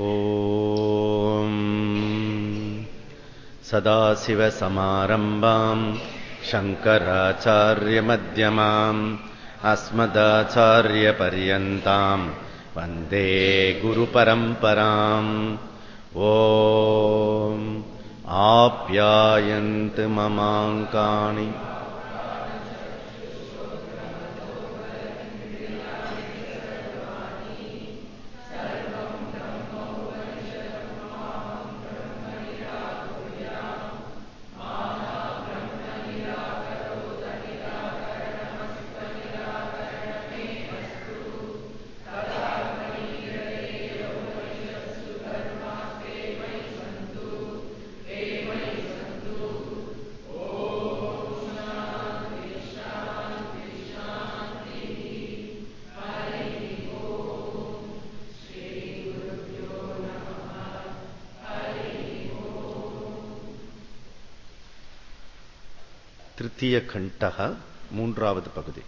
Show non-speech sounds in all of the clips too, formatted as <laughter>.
ॐ सदाशिवसमारम्भाम् शङ्कराचार्यमध्यमाम् अस्मदाचार्यपर्यन्ताम् वन्दे गुरुपरम्पराम् ॐ आप्यायन्तु ममाङ्कानि கண்டக மூன்றாவது பகுதி.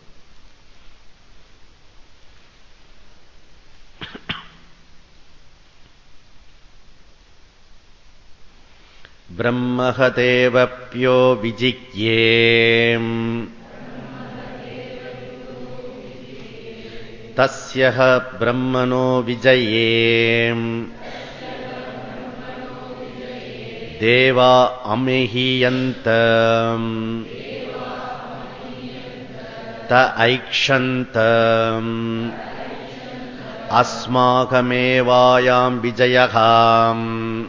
பிரம்மஹதேவப்யோ விஜிக்யே தஸ்ய பிரம்மணோ விஜயே தேவா அமிஹியந்த. த ஐக்ஷந்த. அஸ்மாகமேவாயாம் விஜயகாம்.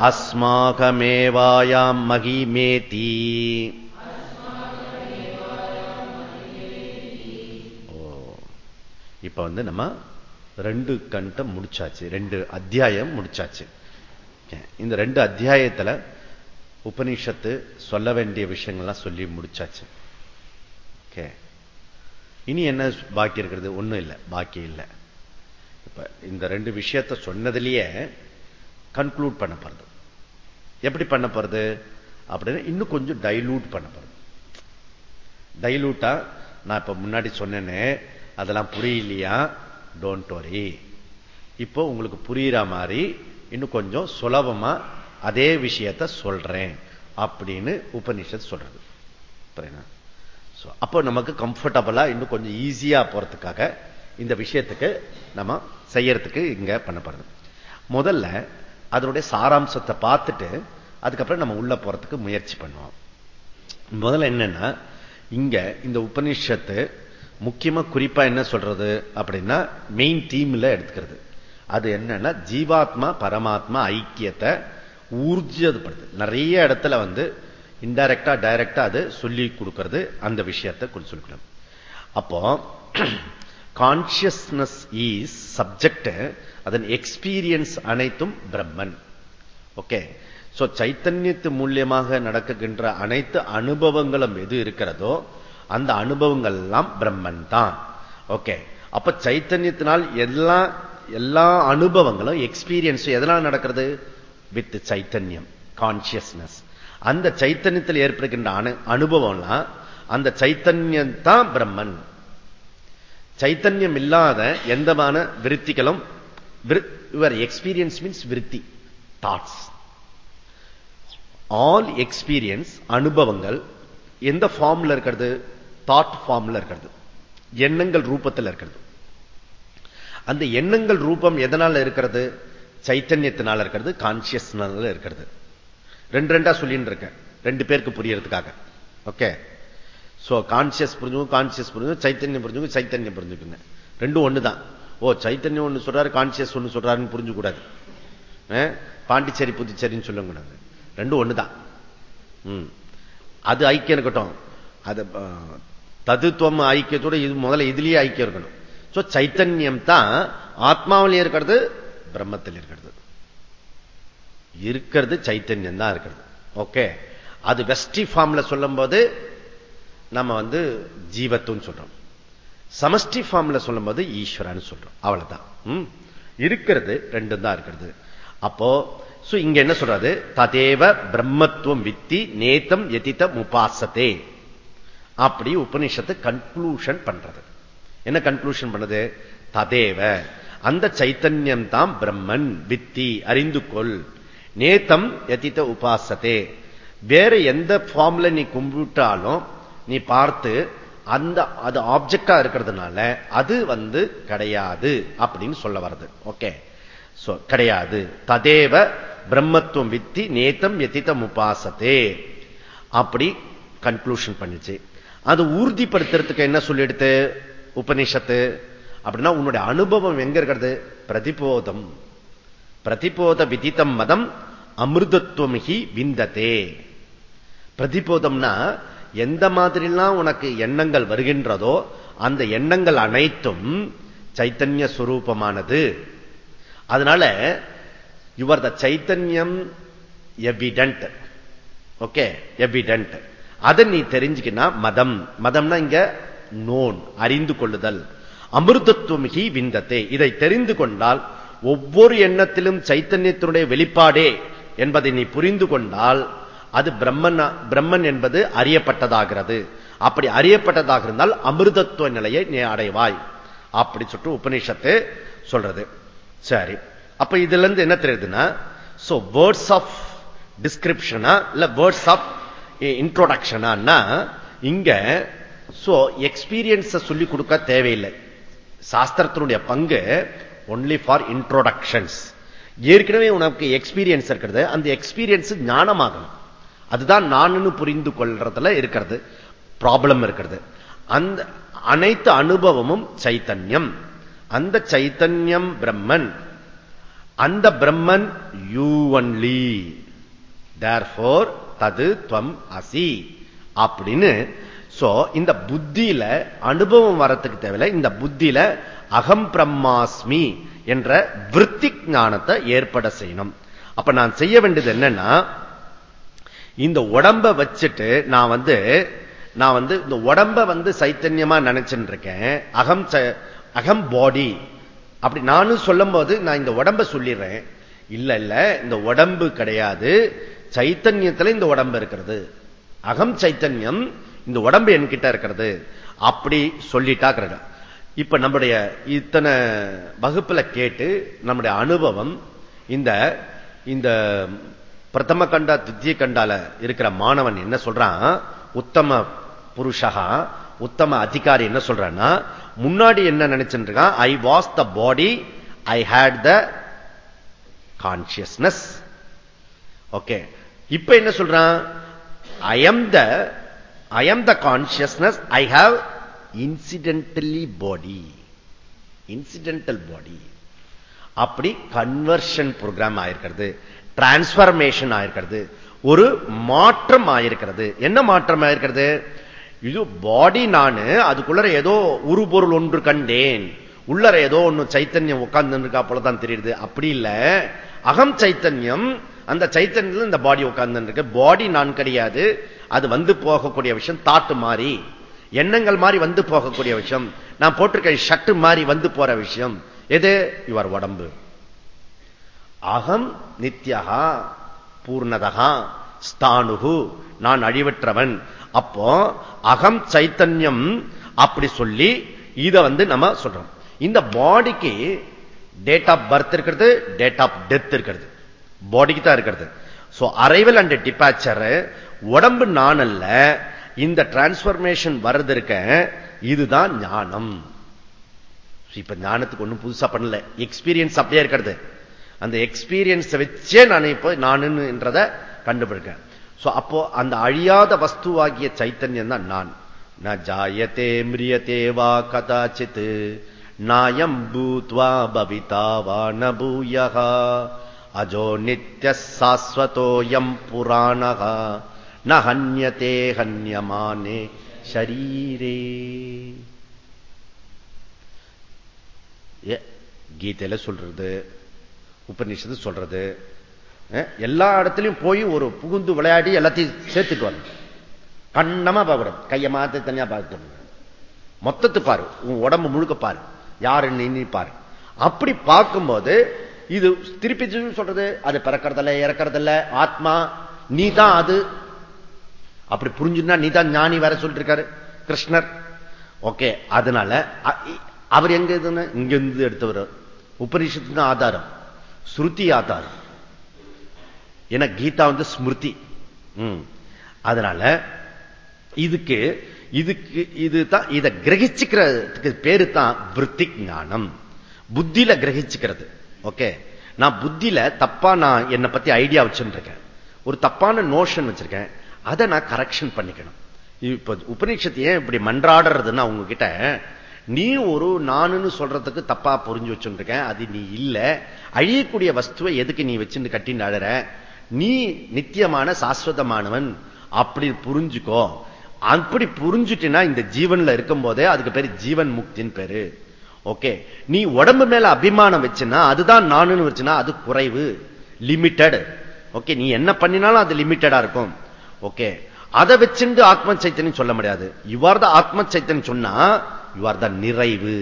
அஸ்மாகமேவாயாம் மகிமேதி. இப்போ வந்து நம்ம ரெண்டு கண்டம் முடிச்சாச்சு ரெண்டு அத்தியாயம் முடிச்சாச்சு. இந்த ரெண்டு அத்தியாயத்தில் உபனிஷத்து சொல்ல வேண்டிய விஷயங்கள்லாம் சொல்லி முடிச்சாச்சு. ஓகே இனி என்ன பாக்கி இருக்கிறது? ஒண்ணும் இல்லை. பாக்கி இல்லை. இப்ப இந்த ரெண்டு விஷயத்த சொன்னதுலயே கன்க்ளூட் பண்ண போறது. எப்படி பண்ண போறது? அப்படின்னு இன்னும் கொஞ்சம் டைலூட் பண்ண போறது. டைலூட்டா நான் இப்ப முன்னாடி சொன்னேனே அதெல்லாம் புரியலையா? டோன்ட் வரி இப்போ உங்களுக்கு புரியுற மாதிரி இன்னும் கொஞ்சம் சுலபமா அதே விஷயத்த சொல்றேன் அப்படின்னு உபனிஷத் சொல்றது. அப்போ நமக்கு கம்ஃபர்டபுளா இன்னும் கொஞ்சம் ஈஸியா போறதுக்காக இந்த விஷயத்துக்கு நம்ம செய்யறதுக்கு இங்க பண்ணப்படுது. முதல்ல அதனுடைய சாராம்சத்தை பார்த்துட்டு அதுக்கப்புறம் நம்ம உள்ள போறதுக்கு முயற்சி பண்ணுவோம். முதல்ல என்னன்னா இங்க இந்த உபனிஷத்து முக்கியமா குறிப்பா என்ன சொல்றது அப்படின்னா மெயின் தீம்ல எடுத்துக்கிறது. அது என்னன்னா ஜீவாத்மா பரமாத்மா ஐக்கியத்தை ஊர்ஜிதப்படுது நிறைய இடத்துல வந்து இன்டைரக்டா டைரக்டா அது சொல்லி கொடுக்கிறது அந்த விஷயத்தை கொஞ்சம் சொல்லிக்கணும். அப்போ கான்சியஸ்னஸ் இஸ் சப்ஜெக்ட் அதன் எக்ஸ்பீரியன்ஸ் அனைத்தும் பிரம்மன். ஓகே? சோ சைத்தன்யத்து மூலியமாக நடக்குகின்ற அனைத்து அனுபவங்களும் எது இருக்கிறதோ அந்த அனுபவங்கள் எல்லாம் பிரம்மன் தான். ஓகே? அப்ப சைத்தன்யத்தினால் எல்லா எல்லா அனுபவங்களும் எக்ஸ்பீரியன்ஸ் எதனால் நடக்கிறது? வித் சைத்தன்யம் கான்சியஸ்னஸ் அந்த சைத்தன்யத்தில் ஏற்படுகின்ற அனுபவம்லாம் அந்த சைத்தன்யம் தான் பிரம்மன். சைத்தன்யம் இல்லாத எந்தமான விருத்திகளும் யுவர் எக்ஸ்பீரியன்ஸ் மீன்ஸ் விருத்தி தாட்ஸ் ஆல் எக்ஸ்பீரியன்ஸ் அனுபவங்கள் எந்த ஃபார்ம்ல இருக்கிறது? தாட் ஃபார்ம்ல இருக்கிறது. எண்ணங்கள் ரூபத்தில் இருக்கிறது. அந்த எண்ணங்கள் ரூபம் எதனால இருக்கிறது? சைத்தன்யத்தினால இருக்கிறது கான்சியஸ்னால இருக்கிறது. ரெண்டு ரெண்டா சொல்லிட்டு இருக்கேன் ரெண்டு பேருக்கு புரியறதுக்காக. ஓகே சோ கான்சியஸ் புரிஞ்சுக்கும் கான்சியஸ் புரிஞ்சுக்கும் சைத்தன்யம் புரிஞ்சுக்கும் சைத்தன்யம் புரிஞ்சுக்குங்க. ரெண்டும் ஒண்ணுதான். ஓ சைத்தன்யம் ஒண்ணு சொல்றாரு கான்சியஸ் ஒண்ணு சொல்றாருன்னு புரிஞ்சுக்கூடாது. பாண்டிச்சேரி புதுச்சேரின்னு சொல்ல கூடாது ரெண்டும் ஒண்ணுதான். அது ஐக்கியம் இருக்கட்டும். அது ததுத்துவம் ஐக்கியத்தோட இது முதல்ல இதுலயே ஐக்கியம் இருக்கணும். சோ சைத்தன்யம் தான் ஆத்மாவிலே இருக்கிறது பிரம்மத்தில் இருக்கிறது. இருக்கிறது சைத்தன்யம் தான் இருக்கிறது. ஓகே அது வெஸ்டி ஃபார்ம்ல சொல்லும் போது நம்ம வந்து ஜீவத்துன்னு சொல்றோம். சமஷ்டி ஃபார்ம்ல சொல்லும் போது ஈஸ்வரன் சொல்றோம். அவ்வளவுதான். இருக்கிறது ரெண்டும் தான் இருக்கிறது. அப்போ இங்க என்ன சொல்றாரு? ததேவ பிரம்மத்துவம் வித்தி நேத்தம் எதித்த முபாசத்தே அப்படி உபனிஷத்து கன்க்ளூஷன் பண்றது. என்ன கன்க்ளூஷன் பண்ணது? ததேவ. அந்த சைத்தன்யம் தான் பிரம்மன். வித்தி அறிந்து கொள் நேத்தம் எதித்த உபாசத்தே வேற எந்த ஃபார்ம்ல நீ கும்பிட்டாலும் நீ பார்த்து அந்த அது ஆப்ஜெக்டா இருக்கிறதுனால அது வந்து கிடையாது அப்படின்னு சொல்ல வருது ஓகே கிடையாது. ததேவ பிரம்மத்துவம் வித்தி நேத்தம் எத்தித்தம் உபாசத்தே அப்படி கன்க்ளூஷன் பண்ணிச்சு. அது உறுதிப்படுத்துறதுக்கு என்ன சொல்லிடுத்து? உபனிஷத்து. அப்படின்னா உன்னுடைய அனுபவம் எங்க இருக்கிறது? பிரதிபோதம். பிரதிபோத விதித்தம் மதம் அமிர்தத்துவமிகி விந்ததே. பிரதிபோதம்னா எந்த மாதிரிலாம் உனக்கு எண்ணங்கள் வருகின்றதோ அந்த எண்ணங்கள் அனைத்தும் சைத்தன்ய சுரூபமானது. அதனால யுவர் த சைத்தன்யம் எவிடன்ட் ஓகே எவிடன்ட் அதை நீ தெரிஞ்சுக்கினா மதம். மதம்னா இங்க நோன் அறிந்து கொள்ளுதல். அமிர்தத்துவமிகி விந்தத்தை. இதை தெரிந்து கொண்டால் ஒவ்வொரு எண்ணத்திலும் சைத்தன்யத்தினுடைய வெளிப்பாடே என்பதை நீ புரிந்து கொண்டால் அது பிரம்மன் பிரம்மன் என்பது அறியப்பட்டதாகிறது. அப்படி அறியப்பட்டதாக இருந்தால் அமிர்தத்துவ நிலையை நீ அடைவாய். அப்படி சொல்லிட்டு உபநிஷத்து சொல்றது. சரி. அப்ப இதுல இருந்து என்ன தெரியுதுன்னா சோ வேர்ட்ஸ் ஆஃப் டிஸ்கிரிப்ஷனா இல்ல வேர்ட்ஸ் ஆஃப் இன்ட்ரோடக்ஷனா இங்க சோ எக்ஸ்பீரியன்ஸ சொல்லிக் கொடுக்க தேவையில்லை. சாஸ்திரத்தினுடைய பங்கு ஒன்லி ஃபார் இன்ட்ரோடக்ஷன்ஸ் ஏற்கனவே உனக்கு எக்ஸ்பீரியன்ஸ் இருக்கிறது. அந்த எக்ஸ்பீரியன்ஸ் ஞானமாகணும். அதுதான் நான் புரிந்து கொள்றதுல இருக்கிறது. ப்ராப்ளம் இருக்கிறது. அந்த அனைத்து அனுபவமும் சைத்தன்யம். அந்த சைத்தன்யம் பிரம்மன். அந்த பிரம்மன் யூ ஒன்லி தேர்ஃபோர் தது துவம் அசி. அப்படின்னு சோ இந்த புத்தியில அனுபவம் வரத்துக்கு தேவையில்லை. இந்த புத்தியில அகம் பிரம்மாஸ்மி என்ற விற்பி ஞானத்தை ஏற்பட செய்யணும். அப்ப நான் செய்ய வேண்டியது என்னன்னா இந்த உடம்ப வச்சுட்டு நான் வந்து நான் வந்து இந்த உடம்ப வந்து சைத்தன்யமா நினைச்சுட்டு இருக்கேன் அகம் அகம் பாடி. அப்படி நானும் சொல்லும் போது நான் இந்த உடம்ப சொல்லிடுறேன். இல்ல இல்ல இந்த உடம்பு கிடையாது. சைத்தன்யத்துல இந்த உடம்பு இருக்கிறது. அகம் சைத்தன்யம் இந்த உடம்பு என்கிட்ட இருக்கிறது அப்படி சொல்லிட்டா இப்ப நம்முடைய இத்தனை வகுப்புல கேட்டு நம்முடைய அனுபவம் இந்த இந்த பிரதம கண்டா தித்திய கண்டால இருக்கிற மாணவன் என்ன சொல்றான்? உத்தம புருஷகா உத்தம அதிகாரி என்ன சொல்றான்னா முன்னாடி என்ன நினைச்சுட்டு இருக்கான் I was the body I had the consciousness okay இப்ப என்ன சொல்றான்? I am the I am the consciousness I have incidentally body incidental body அப்படி கன்வர்ஷன் ப்ரோக்ராம் ஆயிருக்கிறது. டிரான்ஸ்பர்மேஷன் ஆயிருக்கிறது. ஒரு மாற்றம் ஆயிருக்கிறது. என்ன மாற்றம் ஆயிருக்கிறது? இது பாடி நானு அதுக்குள்ள ஏதோ உருபொருள் ஒன்று கண்டேன். உள்ளர ஏதோ ஒன்று சைத்தன்யம் உட்கார்ந்து இருக்கா போலதான் தெரியுது. அப்படி இல்லை. அகம் சைத்தன்யம் அந்த சைத்தன்யத்தில் இந்த பாடி உட்கார்ந்து பாடி நான் கிடையாது. அது வந்து போகக்கூடிய விஷயம் தாட்டு மாறி. எண்ணங்கள் மாதிரி வந்து போகக்கூடிய விஷயம். நான் போட்டிருக்க ஷட்டு மாதிரி வந்து போற விஷயம். எது? இவர் உடம்பு. அகம் நித்யகா பூர்ணதகா ஸ்தானுகு நான் அழிவற்றவன். அப்போ அகம் சைத்தன்யம் அப்படி சொல்லி இதை வந்து நம்ம சொல்றோம். இந்த பாடிக்கு டேட் ஆஃப் பர்த் இருக்கிறது டேட் ஆஃப் டெத் இருக்கிறது. பாடிக்கு தான் இருக்கிறது. சோ அரைவல் அண்ட் டிபாச்சர் உடம்பு நான் அல்ல இந்த டிரான்ஸ்பர்மேஷன் வர்றது இருக்க இதுதான் ஞானம். இப்ப ஞானத்துக்கு ஒண்ணும் புதுசா பண்ணல. எக்ஸ்பீரியன்ஸ் அப்படியே இருக்கிறது. அந்த எக்ஸ்பீரியன்ஸ் வச்சே நான் இப்போ நானுன்றத கண்டுபிடிக்கேன் அப்போ அந்த அழியாத வஸ்துவாகிய சைத்தன்யம் தான் நான். ந ஜாயத்தே மிரியத்தே வா கதாச்சித். நாயம் பூத்வா பவிதா வா நூயகா அஜோ நித்திய சாஸ்வதோயம் புராணகா ந ஹன்யத்தே ஹன்யமானே ஷரீரே. கீதையில சொல்றது உபநிஷத்து சொல்றது எல்லா இடத்துலையும் போய் ஒரு புகுந்து விளையாடி எல்லாத்தையும் சேர்த்துட்டு வரணும் கண்ணமா பார்க்கணும். கையை மாத்த தனியா பார்க்கணும். மொத்தத்து பாரு. உன் உடம்பு முழுக்க பாரு. யாரு நின்று பாரு அப்படி பார்க்கும்போது இது திருப்பி சொல்றது அது பிறக்கிறதில்ல இறக்கிறதில்ல. ஆத்மா நீ தான் அது. அப்படி புரிஞ்சுன்னா நீ தான் ஞானி வேற சொல்லிட்டு இருக்காரு கிருஷ்ணர். ஓகே அதனால அவர் எங்க இதுன்னு இங்க இருந்து எடுத்தவர். உபனிஷத்து தான் ஆதாரம். ஸ்ருதி ஆதாரம். ஏன்னா கீதா வந்து ஸ்மிருதி. ம். அதனால இதுக்கு இதுக்கு இதுதான் இதை கிரகிச்சுக்கிறதுக்கு பேரு தான் விற்பி ஞானம். புத்தியில கிரகிச்சுக்கிறது. ஓகே. நான் புத்தியில தப்பா நான் என்னை பத்தி ஐடியா வச்சுருக்கேன் ஒரு தப்பான நோஷன் வச்சிருக்கேன். அதை நான் கரெக்ஷன் பண்ணிக்கணும். இப்ப உபநிஷத்து ஏன் இப்படி மன்றாடுறதுன்னா உங்ககிட்ட நீ ஒரு நானுன்னு சொல்றதுக்கு தப்பா புரிஞ்சு வச்சுருக்கேன் அது நீ இல்ல. அழியக்கூடிய வஸ்துவை எதுக்கு நீ வச்சுட்டு கட்டின்னு அழற? நீ நித்தியமான சாஸ்வதமானவன். அப்படி புரிஞ்சுக்கோ. அப்படி புரிஞ்சுட்டினா இந்த ஜீவன்ல இருக்கும் போதே அதுக்கு பேரு ஜீவன் முக்தின்னு பேரு. ஓகே நீ உடம்பு மேல அபிமானம் வச்சுன்னா அதுதான் நானுன்னு வச்சுன்னா அது குறைவு. லிமிட்டட் ஓகே நீ என்ன பண்ணினாலும் அது லிமிட்டடா இருக்கும். ஓகே அதை வச்சுட்டு ஆத்ம சைத்தன்யம் சொல்ல முடியாது. யுவார் த ஆத்ம சைத்தன்யம் சொன்னா யுவார் த நிறைவு.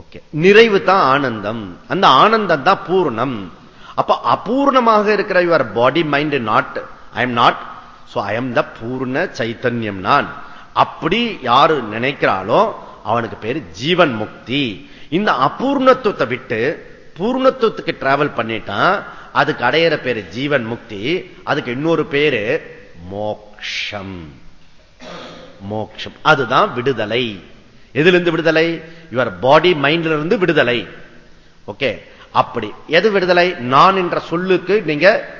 ஓகே நிறைவு தான் ஆனந்தம். அந்த ஆனந்தம் தான் பூர்ணம். அப்ப அபூர்ணமாக இருக்கிற your body mind not I am not so I am the பூர்ண சைத்தன்யம் நான். அப்படி யாரு நினைக்கிறாளோ அவனுக்கு பேரு ஜீவன் முக்தி. இந்த அபூர்ணத்துவத்தை விட்டு பூர்ணத்துவத்துக்கு டிராவல் பண்ணிட்டான். அதுக்கு அடையிற பேரு ஜீவன் முக்தி. அதுக்கு இன்னொரு பேரு மோக்ஷம். மோக்ஷம். அதுதான் விடுதலை. எதிலிருந்து விடுதலை? யுவர் பாடி மைண்ட்ல இருந்து விடுதலை. ஓகே அப்படி. எது விடுதலை? நான் என்ற சொல்லுக்கு நீங்க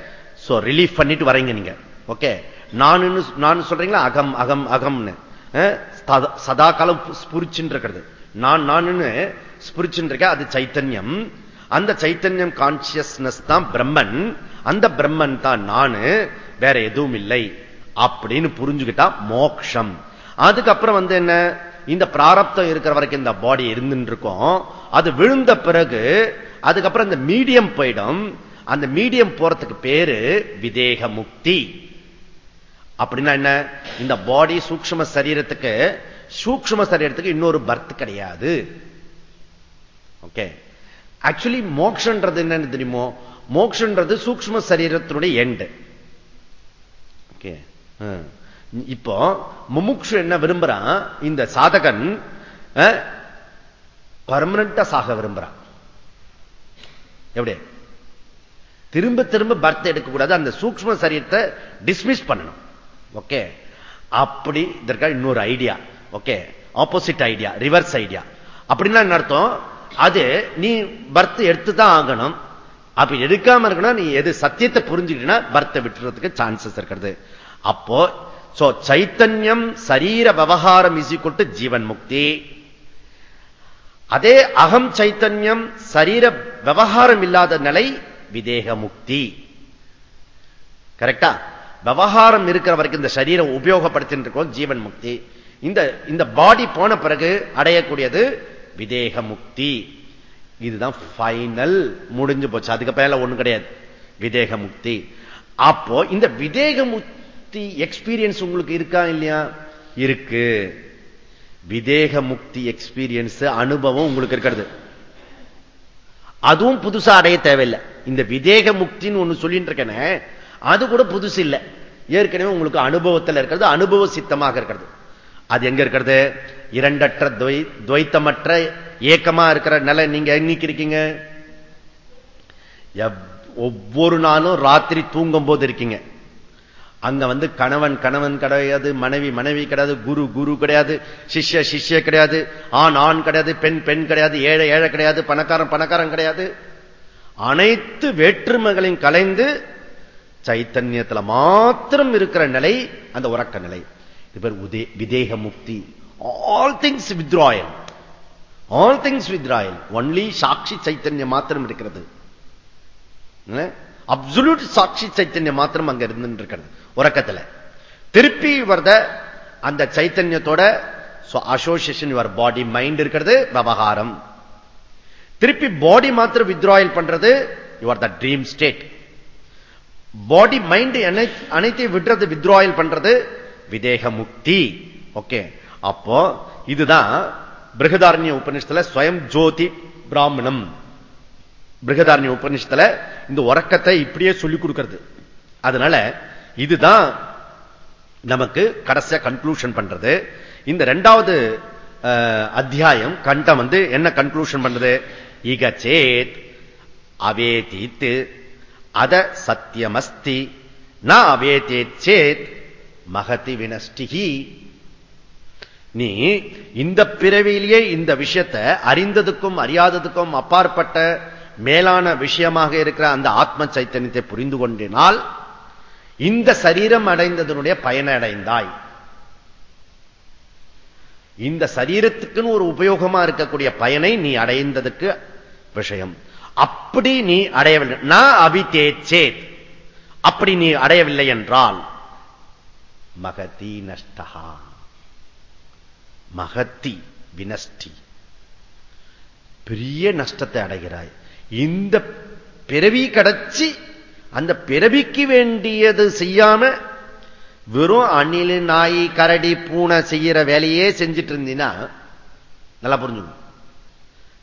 ரிலீஃப் பண்ணிட்டு வரீங்க நீங்க. ஓகே நான் நான் சொல்றீங்களா? அகம் அகம் அகம்னு. சதா- காலம் ஸ்புரிச்சுன்னு இருக்கிறது நான் நான்னு ஸ்புரிச்சுன்னு இருக்க அது சைத்தன்யம். அந்த சைத்தன்யம் கான்சியஸ்னஸ் தான் பிரம்மன். அந்த பிரம்மன் தான் நானு வேற எதுவும் இல்லை. அப்படின்னு புரிஞ்சுக்கிட்டா மோக்ஷம். அதுக்கப்புறம் வந்து என்ன? இந்த பிராரப்தம் இருக்கிற வரைக்கும் இந்த பாடி இருந்துட்டு இருக்கும் அது விழுந்த பிறகு அதுக்கப்புறம் இந்த மீடியம் போயிடும். அந்த மீடியம் போறதுக்கு பேரு விதேக முக்தி அப்படின்னா என்ன? இந்த பாடி சூக்ஷ்ம சரீரத்துக்கு சூக்ஷ்ம சரீரத்துக்கு இன்னொரு பர்த் கிடையாது. ஓகே ஆக்சுவலி மோக்ஷன்றது என்னன்னு தெரியுமோ? மோக்ஷன்றது சூக்ஷ்ம சரீரத்தினுடைய எண்டு ஓகே இப்போ முமுக்ஷு என்ன விரும்புறான்? இந்த சாதகன் பர்மனண்டா சாக விரும்புறான். எப்படி? திரும்ப திரும்ப பர்த் எடுக்கக்கூடாது. அந்த சூக்ஷ்ம சரீரத்தை டிஸ்மிஸ் பண்ணணும். ஓகே அப்படி இதற்காக இன்னொரு idea okay opposite idea reverse idea அப்படின்னா என்ன அர்த்தம்? அது நீ பர்த் எடுத்து தான் ஆகணும். அப்ப எடுக்காம இருக்கணும் நீ எது சத்தியத்தை புரிஞ்சுக்கிட்டீங்கன்னா பர்த்தை விட்டுறதுக்கு சான்சஸ் இருக்கிறது. அப்போ சோ சைத்தன்யம் சரீர விவகாரம் இசி கொட்டு ஜீவன் முக்தி. அதே அகம் சைத்தன்யம் சரீர விவகாரம் இல்லாத நிலை விதேக முக்தி. கரெக்டா விவகாரம் இருக்கிற வரைக்கும் இந்த சரீரம் உபயோகப்படுத்திட்டு இருக்கோம் ஜீவன் முக்தி. இந்த இந்த பாடி போன பிறகு அடையக்கூடியது விதேக முக்தி. இதுதான் ஃபைனல் முடிஞ்சு போச்சு. அதுக்கு பேர ஒண்ணு கிடையாது. விதேக முக்தி. அப்போ இந்த விதேக முக்தி எக்ஸ்பீரியன்ஸ் உங்களுக்கு இருக்கா இல்லையா? இருக்கு. விதேக முக்தி எக்ஸ்பீரியன்ஸ் அனுபவம் உங்களுக்கு இருக்கிறது. அதுவும் புதுசா அடைய தேவையில்லை. இந்த விதேக முக்தின்னு ஒண்ணு சொல்லிட்டு இருக்கேனே அது கூட புதுசு இல்லை. ஏற்கனவே உங்களுக்கு அனுபவத்தில் இருக்கிறது அனுபவ சித்தமாக இருக்கிறது. அது எங்க இருக்கிறது? இரண்டற்ற துவை- துவைத்தமற்ற ஏக்கமா இருக்கிற நிலை நீங்க என்னைக்கு இருக்கீங்க. எவ்- ஒவ்வொரு நாளும் ராத்திரி தூங்கும் போது இருக்கீங்க. அங்க வந்து கணவன் கணவன் கிடையாது மனைவி மனைவி கிடையாது குரு குரு கிடையாது சிஷ்ய சிஷ்ய கிடையாது ஆண் ஆண் கிடையாது பெண் பெண் கிடையாது ஏழை ஏழை கிடையாது பணக்காரன் பணக்காரன் கிடையாது. அனைத்து வேற்றுமைகளையும் கலைந்து சைத்தன்யத்துல மாத்திரம் இருக்கிற நிலை அந்த உறக்க நிலை. இது பேர் உதே விதேக முக்தி. All things withdrawal all things withdrawal only சாட்சி சைத்தன்யம் மாத்திரம் இருக்கிறது. அப்சுலூட் சாட்சி சைத்தன்யம் மாத்திரம் அங்க இருந்து இருக்கிறது உறக்கத்துல. திருப்பி வரத அந்த சைத்தன்யத்தோட அசோசியேஷன் யுவர் பாடி மைண்ட் இருக்கிறது விவகாரம். திருப்பி பாடி மாத்திரம் வித்ராயல் பண்றது your the dream state body mind அனைத்தையும் விடுறது வித்ராயல் பண்றது விதேக முக்தி ஓகே அப்போ இதுதான் பிருகதாரண்ய உபநிஷத்துல ஸ்வயம் ஜோதி பிராமணம். பிருகதாரண்ய உபநிஷத்துல இந்த உறக்கத்தை இப்படியே சொல்லிக் கொடுக்கிறது. அதனால இதுதான் நமக்கு கடைசியா கன்க்ளூஷன் பண்றது. இந்த ரெண்டாவது அத்தியாயம் கண்டம் வந்து என்ன கன்க்ளூஷன் பண்றது? இக சேத் அவேதித்து அத சத்தியமஸ்தி. நாவேதே சேத் மகதி வினஷ்டிகி. நீ இந்த பிறவியிலேயே இந்த விஷயத்தை அறிந்ததுக்கும் அறியாததுக்கும் அப்பாற்பட்ட மேலான விஷயமாக இருக்கிற அந்த ஆத்ம சைத்தன்யத்தை புரிந்து கொண்டினால் இந்த சரீரம் அடைந்ததனுடைய பயனை அடைந்தாய். இந்த சரீரத்துக்குன்னு ஒரு உபயோகமா இருக்கக்கூடிய பயனை நீ அடைந்ததுக்கு விஷயம். அப்படி நீ அடையவில்லை. நான் அபிதேச்சேத் அப்படி நீ அடையவில்லை என்றால் மகதி நஷ்டகா மகத்தி வினஷ்டி. பெரிய நஷ்டத்தை அடைகிறாய். இந்த பிறவி கிடைச்சி அந்த பிறவிக்கு வேண்டியது செய்யாம வெறும் அணில் நாய் கரடி பூனை செய்யற வேலையே செஞ்சிட்டு இருந்தீங்கன்னா நல்லா புரிஞ்சுக்கணும்.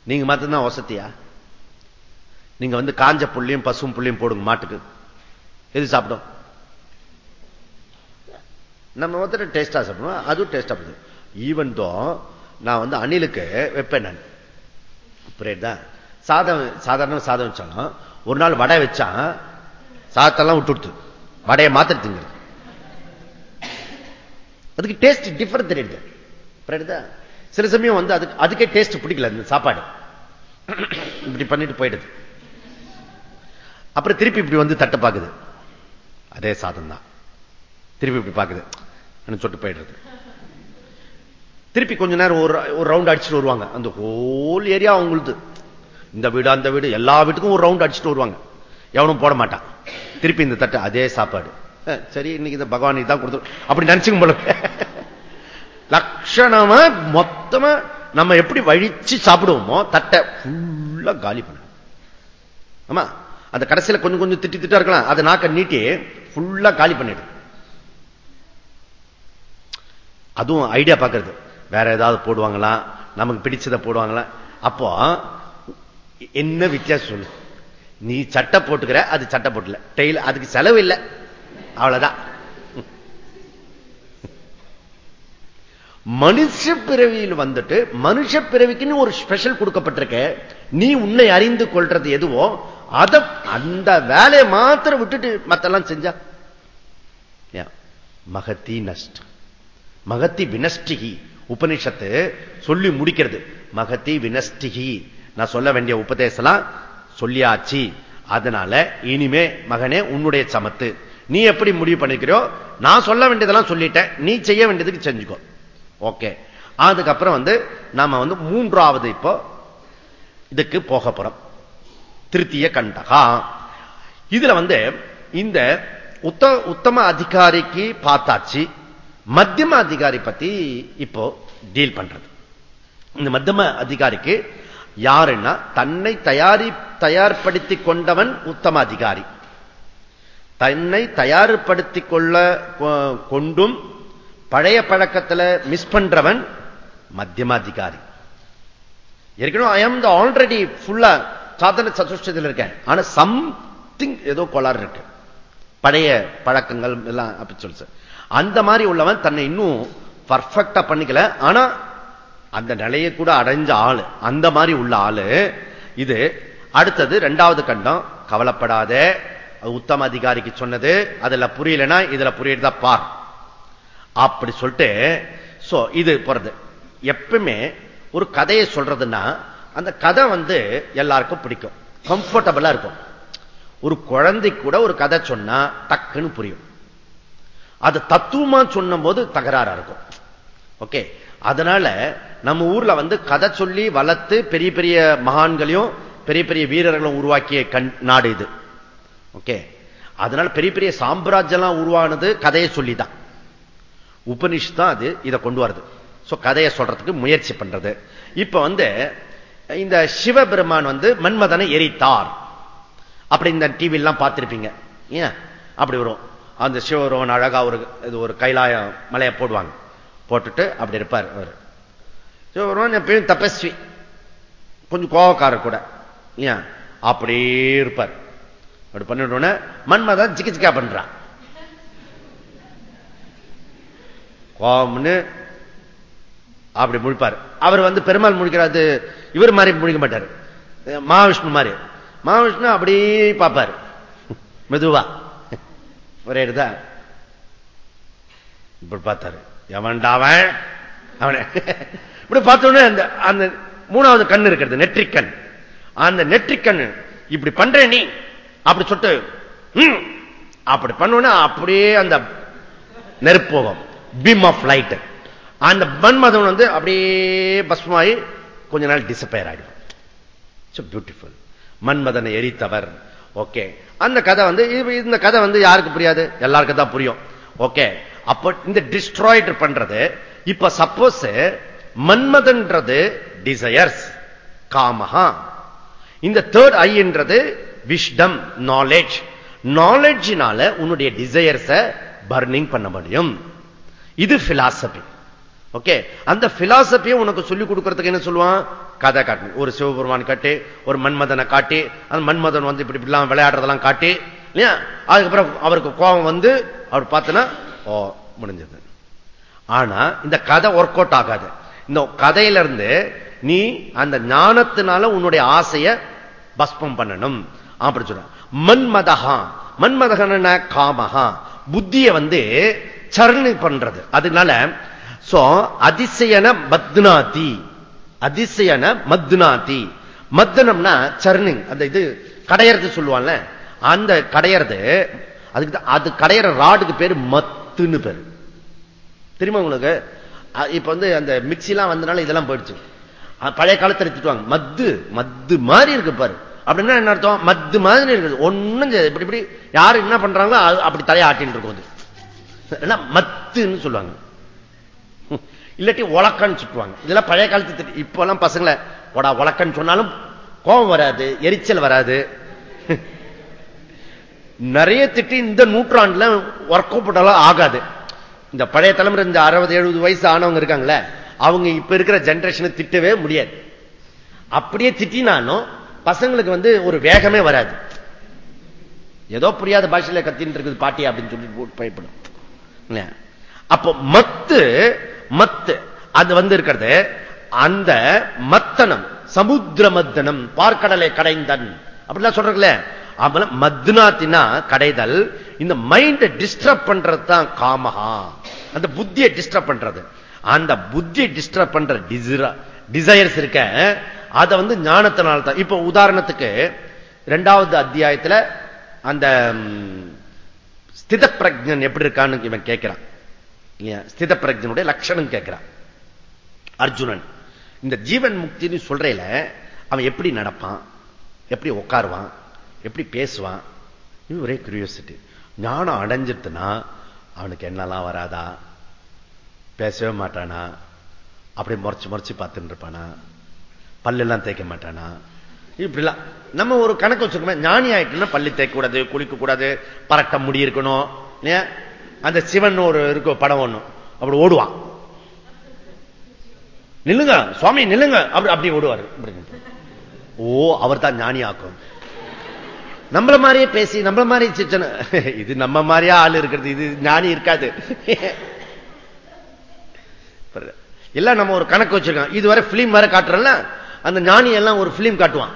நீங்க மட்டும்தான் வசதியா நீங்க வந்து காஞ்ச புள்ளியும் பசும் புள்ளியும் போடுங்க மாட்டுக்கு. எது சாப்பிடும்? நம்ம ஒருத்தர் டேஸ்டா சாப்பிடுவோம் அதுவும் டேஸ்டா பண்ணுது ஈவன் தோ நான் வந்து அணிலுக்கு வைப்பேன் நான். புரியுதா? சாதம் சாதாரண சாதம் வச்சாலும் ஒரு நாள் வடை வச்சான் சாதத்தெல்லாம் விட்டு விட்டு வடையை மாத்திர திங்கிறது. அதுக்கு டேஸ்ட் டிஃபரன் தெரியுது புரியுதா? சில சமயம் வந்து அதுக்கு அதுக்கே டேஸ்ட் பிடிக்கல இந்த சாப்பாடு. இப்படி பண்ணிட்டு போயிடுது. அப்புறம் திருப்பி இப்படி வந்து தட்டை பார்க்குது. அதே சாதம் தான் திருப்பி இப்படி பார்க்குது. சொட்டு போயிடுறது. திருப்பி கொஞ்ச நேரம் ஒரு ஒரு ரவுண்ட் அடிச்சுட்டு வருவாங்க. அந்த ஹோல் ஏரியா அவங்களுக்கு இந்த வீடு அந்த வீடு எல்லா வீட்டுக்கும் ஒரு ரவுண்ட் அடிச்சுட்டு வருவாங்க. எவனும் போட மாட்டான். திருப்பி இந்த தட்டை அதே சாப்பாடு. சரி இன்னைக்கு இந்த பகவான் தான் கொடுத்து அப்படி நினைச்சுக்கும் போல. லட்சணமா மொத்தமா நம்ம எப்படி வழிச்சு சாப்பிடுவோமோ தட்டை ஃபுல்லா காலி பண்ண ஆமா? அந்த கடைசியில கொஞ்சம் கொஞ்சம் திட்டி திட்டா இருக்கலாம். அதை நாக்க நீட்டி ஃபுல்லா காலி பண்ணிடு. அதுவும் ஐடியா பாக்குறது. வேற ஏதாவது போடுவாங்களா? நமக்கு பிடிச்சதை போடுவாங்களா? அப்போ என்ன வித்தியாசம் சொல்லு. நீ சட்டை போட்டுக்கிற அது சட்டை போட்டல. டெய்ல அதுக்கு செலவு இல்லை. அவ்வளவுதான். மனுஷ பிறவியில் வந்துட்டு மனுஷ பிறவிக்குன்னு ஒரு ஸ்பெஷல் கொடுக்கப்பட்டிருக்க. நீ உன்னை அறிந்து கொள்றது எதுவோ அத அந்த வேலையை மாத்திரம் விட்டுட்டு மத்தெல்லாம் செஞ்சா? மகத்தி நஷ்ட. மகத்தி வினஷ்டிகி. உபனிஷத்து சொல்லி முடிக்கிறது. மகத்தி வினஷ்டிகி. நான் சொல்ல வேண்டிய உபதேசலாம் சொல்லியாச்சு. அதனால இனிமே மகனே உன்னுடைய சமத்து. நீ எப்படி முடிவு பண்ணிக்கிறியோ நான் சொல்ல வேண்டியதெல்லாம் சொல்லிட்டேன். நீ செய்ய வேண்டியதுக்கு செஞ்சுக்கோ. ஓகே. அதுக்கப்புறம் வந்து நாம வந்து மூன்றாவது இப்போ இதுக்கு போக போறோம். திருத்திய கண்டகா. இதுல வந்து இந்த உத்த உத்தம அதிகாரிக்கு பார்த்தாச்சு. மத்தியம அதிகாரி பத்தி இப்போ டீல் பண்றது. இந்த மத்தியம அதிகாரிக்கு யாருன்னா தன்னை தயாரி தயார்படுத்திக் கொண்டவன் உத்தம அதிகாரி. தன்னை தயார்படுத்திக் கொள்ள கொண்டும் பழைய பழக்கத்தில் மிஸ் பண்றவன் மத்தியம அதிகாரி. ஏற்கனவே ஐ எம் ஆல்ரெடி ஃபுல்லா சாதன சதுஷ்டத்தில் இருக்கேன் ஆனா சம்திங் ஏதோ கோளாறு இருக்கு. பழைய பழக்கங்கள் எல்லாம் அப்படி சொல்லு அந்த மாதிரி உள்ளவன் தன்னை இன்னும் பர்ஃபெக்டா பண்ணிக்கல. ஆனா அந்த நிலையை கூட அடைஞ்ச ஆளு அந்த மாதிரி உள்ள ஆளு இது அடுத்தது ரெண்டாவது கண்டம். கவலைப்படாத. உத்தம அதிகாரிக்கு சொன்னது. அதுல புரியலன்னா இதுல புரியுறதா பார். அப்படி சொல்லிட்டு இது போறது. எப்பவுமே ஒரு கதையை சொல்றதுன்னா அந்த கதை வந்து எல்லாருக்கும் பிடிக்கும். கம்ஃபர்டபுளா இருக்கும். ஒரு குழந்தை கூட ஒரு கதை சொன்னா டக்குன்னு புரியும். அது தத்துவமா சொன்னும் போது தகராறா இருக்கும். ஓகே அதனால நம்ம ஊர்ல வந்து கதை சொல்லி வளர்த்து பெரிய பெரிய மகான்களையும் பெரிய பெரிய வீரர்களும் உருவாக்கிய கண் நாடு இது. ஓகே அதனால பெரிய பெரிய சாம்ராஜ்யம் உருவானது கதையை சொல்லிதான். உபனிஷ் தான் அது இதை கொண்டு வருது கதையை சொல்றதுக்கு முயற்சி பண்றது. இப்ப வந்து இந்த சிவபெருமான் வந்து மன்மதனை எரித்தார். அப்படி இந்த டிவி எல்லாம் பார்த்திருப்பீங்க. ஏன்? அப்படி வரும். அந்த சிவபெருமான் அழகா ஒரு இது ஒரு கைலாய மலையை போடுவாங்க. போட்டுட்டு அப்படி இருப்பார் அவர். சிவபெருமான் எப்பயும் தபஸ்வி. கொஞ்சம் கோவக்காரர் கூட. ஏன்? அப்படியே இருப்பார். அப்படி பண்ணிட்டோன்னே மன்மதன் சிக்க சிக்கா பண்றான். கோபம்னு அப்படி முழிப்பார். அவர் வந்து பெருமாள் முழிக்கிறாரு இவர் மாதிரி முழிக்க மாட்டார். மகாவிஷ்ணு மாதிரி. மகாவிஷ்ணு அப்படியே பார்ப்பார். மெதுவா. ஒரே எடுத்தா இப்படி பார்த்தாரு. எவன்டா அவன்? அவனை. இப்படி பார்த்தோன்னே அந்த அந்த மூணாவது கண் இருக்கிறது நெற்றிக்கண். அந்த நெற்றிக்கண் இப்படி பண்ற நீ. அப்படி சொட்டு ம், அப்படி பண்ணோன்னா அப்படியே அந்த நெருப்போகம் பீம் ஆஃப் லைட் அந்த மன்மதன் வந்து அப்படியே பஸ்மாயி கொஞ்ச நாள் டிசப்பேர் ஆயிடும். பியூட்டிஃபுல் மன்மதனை எரித்தவர். ஓகே அந்த கதை வந்து இது- இந்த கதை வந்து யாருக்கு புரியாது? எல்லாருக்கும் தான் புரியும். ஓகே அப்ப இந்த டிஸ்ட்ராய்ட் பண்றது இப்ப சப்போஸ் மன்மதன்றது டிசையர்ஸ் காமஹா. இந்த தேர்ட் ஐன்றது விஷ்டம் நாலேஜ் நாலேஜினால உன்னுடைய டிசையர்ஸ பர்னிங் பண்ண முடியும். இது பிலாசபி ஓகே? அந்த பிலாசபியை உனக்கு சொல்லிக் கொடுக்கறதுக்கு என்ன சொல்லுவான்? கதை காட்டு. ஒரு சிவபெருமான் காட்டி ஒரு மன்மதனை காட்டி அந்த மன்மதன் வந்து இப்படி இப்படிலாம் விளையாடுறதெல்லாம் காட்டி இல்லையா? அதுக்கப்புறம் அவருக்கு கோபம் வந்து அவர் பார்த்தனா ஓ முடிஞ்சது. ஆனா இந்த கதை ஒர்க் அவுட் ஆகாது. இந்த கதையில இருந்து நீ அந்த ஞானத்தினால உன்னுடைய ஆசைய பஸ்பம் பண்ணணும். அப்படி சொல்ற மன்மதகா மன்மதகன காமகா காமஹா. புத்திய வந்து சரணி பண்றது. அதனால சோ அதிசயன மத்னாதி. அதிசயன மத்னாதி. மத்தனம்னா சர்னிங் அந்த இது கடையறது சொல்லுவான்ல அந்த கடையறது அதுக்கு தான் அது கடையிற ராடுக்கு பேரு மத்துன்னு பேரு. தெரியுமா உங்களுக்கு? இப்ப வந்து அந்த மிக்சிலாம் வந்தனால இதெல்லாம் போயிடுச்சு. பழைய காலத்தில் திட்டுவாங்க மத்து மத்து மாதிரி இருக்கு பாரு. அப்படின்னா என்ன அர்த்தம்? மத்து மாதிரி இருக்குது. ஒண்ணும் இப்படி இப்படி யாரு என்ன பண்றாங்களோ அப்படி தலையாட்டின்னு இருக்கும் அது. என்ன? மத்துன்னு சொல்லுவாங்க. இல்லாட்டி உலக்கன்னு சுட்டுவாங்க. இதெல்லாம் பழைய காலத்து திட்டு. பசங்களை ஒடா உலக்கன்னு சொன்னாலும் கோபம் வராது எரிச்சல் வராது. நிறைய திட்டி இந்த நூற்றாண்டுல ஒர்க் அவுட் ஆகாது. இந்த பழைய தலைமுறை இந்த அறுபது எழுபது வயசு ஆனவங்க இருக்காங்களே அவங்க இப்ப இருக்கிற ஜெனரேஷனை திட்டவே முடியாது. அப்படியே திட்டினாலும் பசங்களுக்கு வந்து ஒரு வேகமே வராது. ஏதோ புரியாத பாஷையில கத்தின்னு இருக்குது பாட்டி அப்படின்னு சொல்லி போட்டு பயப்படும். இல்லையா? அப்போ மத்து மத்து. அது வந்து இருக்கிறது அந்த மத்தனம் சமுத்திர மத்தனம் பார்க்கடலை கடைந்தன். அப்படிலாம் சொல்றீங்களே. அப்பல மத்னாத்தினா கடைதல். இந்த மைண்ட டிஸ்டர்ப் பண்றது தான் காமஹா. அந்த புத்தியை டிஸ்டர்ப் பண்றது. அந்த புத்தியை டிஸ்டர்ப் பண்ற டிசையர்ஸ் இருக்க அதை வந்து ஞானத்தினால தான் இப்ப உதாரணத்துக்கு இரண்டாவது அத்தியாயத்துல அந்த ஸ்தித பிரஜன் எப்படி இருக்கான்னு இவன் கேட்கிறான் ஸ்தித பிரஜனுடைய லட்சணம் கேட்கிறான். அர்ஜுனன் இந்த ஜீவன் முக்தின்னு சொல்றேல அவன் எப்படி நடப்பான்? எப்படி உட்காருவான் எப்படி பேசுவான்? இது ஒரே கியூரியோசிட்டி ஞானம் அடைஞ்சிட்டுனா அவனுக்கு என்னெல்லாம் வராதா? பேசவே மாட்டானா? அப்படி முறைச்சு முறைச்சு பார்த்துட்டு இருப்பானா? பல்லெல்லாம் தேய்க்க மாட்டானா? இப்படிலாம். நம்ம ஒரு கணக்கு வச்சுக்கோமே ஞானி ஆயிட்டுன்னா பள்ளி தேய்க்க கூடாது குளிக்க கூடாது பறக்க முடி இருக்கணும் அந்த சிவன் ஒரு இருக்க படம் ஒண்ணு. அப்படி ஓடுவான். நில்லுங்க சுவாமி நில்லுங்க. அப்படி அப்படி ஓடுவார். ஓ அவர் தான் ஞானி ஆக்கும் நம்மள மாதிரியே பேசி நம்மள மாதிரி சிச்சன இது நம்ம மாதிரியா ஆள் இருக்கிறது இது ஞானி இருக்காது. எல்லாம் நம்ம ஒரு கணக்கு வச்சிருக்கோம் இதுவரை பிலிம் வேற காட்டுறோம்ல அந்த ஞானி எல்லாம் ஒரு பிலிம் காட்டுவான்.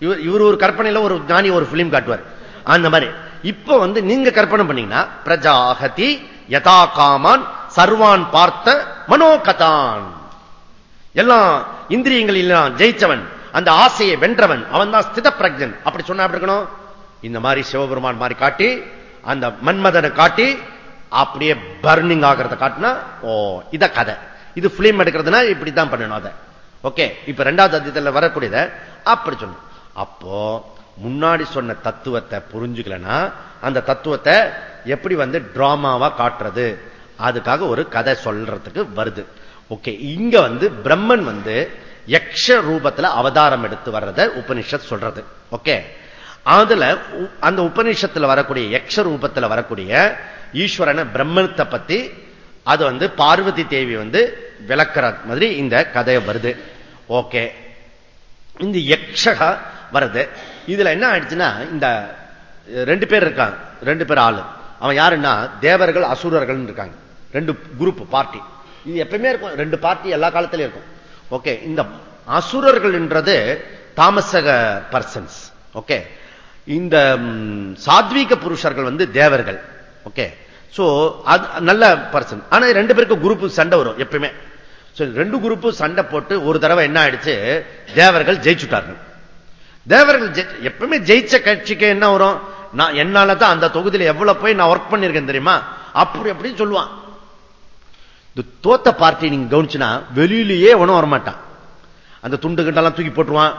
இவர் இவர் ஒரு கற்பனையில ஒரு ஞானி ஒரு பிலிம் காட்டுவார். அந்த மாதிரி. இப்ப வந்து நீங்க கற்பனை பண்ணீங்கன்னா பிரஜாகதி யதா காமான் சர்வான் பார்த்த மனோகதான். எல்லாம் இந்திரியங்களில் ஜெயிச்சவன் அந்த ஆசையை வென்றவன் அவன் தான் ஸ்தித பிரஜன் அப்படி சொன்னா எப்படி இருக்கணும்? இந்த மாதிரி சிவபெருமான் மாதிரி காட்டி அந்த மன்மதனை காட்டி அப்படியே பர்னிங் ஆகிறத காட்டினா ஓ இத கதை. இது பிலிம் எடுக்கிறதுனா இப்படித்தான் பண்ணணும் அதை. ஓகே இப்ப ரெண்டாவது அத்தியத்தில் வரக்கூடியத அப்படி சொல்லணும். அப்போ முன்னாடி சொன்ன தத்துவத்தை புரிஞ்சுக்கலனா அந்த தத்துவத்தை எப்படி வந்து டிராமாவா காட்டுறது? அதுக்காக ஒரு கதை சொல்றதுக்கு வருது. ஓகே இங்க வந்து பிரம்மன் வந்து யக்ஷ ரூபத்துல அவதாரம் எடுத்து வர்றத உபனிஷத் சொல்றது. ஓகே அதுல அந்த உபனிஷத்துல வரக்கூடிய யக்ஷ ரூபத்துல வரக்கூடிய ஈஸ்வரனை பிரம்மத்தை பத்தி அது வந்து பார்வதி தேவி வந்து விளக்குற மாதிரி இந்த கதை வருது. ஓகே இந்த யக்ஷகா வருது. இதுல என்ன ஆயிடுச்சுன்னா இந்த ரெண்டு பேர் இருக்காங்க. ரெண்டு பேர் ஆளு. அவன் யாருன்னா தேவர்கள் அசுரர்கள் இருக்காங்க. ரெண்டு குரூப் பார்ட்டி இது எப்பயுமே இருக்கும். ரெண்டு பார்ட்டி எல்லா காலத்திலும் இருக்கும். ஓகே இந்த அசுரர்கள்ன்றது தாமசக பர்சன்ஸ் ஓகே இந்த சாத்வீக புருஷர்கள் வந்து தேவர்கள். ஓகே சோ அது நல்ல பர்சன் ஆனா ரெண்டு பேருக்கு குரூப் சண்டை வரும் எப்பயுமே. ரெண்டு குரூப்பும் சண்டை போட்டு ஒரு தடவை என்ன ஆயிடுச்சு? தேவர்கள் ஜெயிச்சுட்டார்கள். தேவர்கள் எப்பவுமே ஜெயிச்ச கட்சிக்கு என்ன வரும்? நான் என்னால தான் அந்த தொகுதியில் எவ்வளவு போய் நான் ஒர்க் பண்ணிருக்கேன் தெரியுமா? அப்படி அப்படின்னு சொல்லுவான். இந்த தோத்த பார்ட்டி நீங்க கவனிச்சுனா வெளியிலேயே ஒன்றும் வரமாட்டான். அந்த துண்டு கண்டெல்லாம் தூக்கி போட்டுருவான்.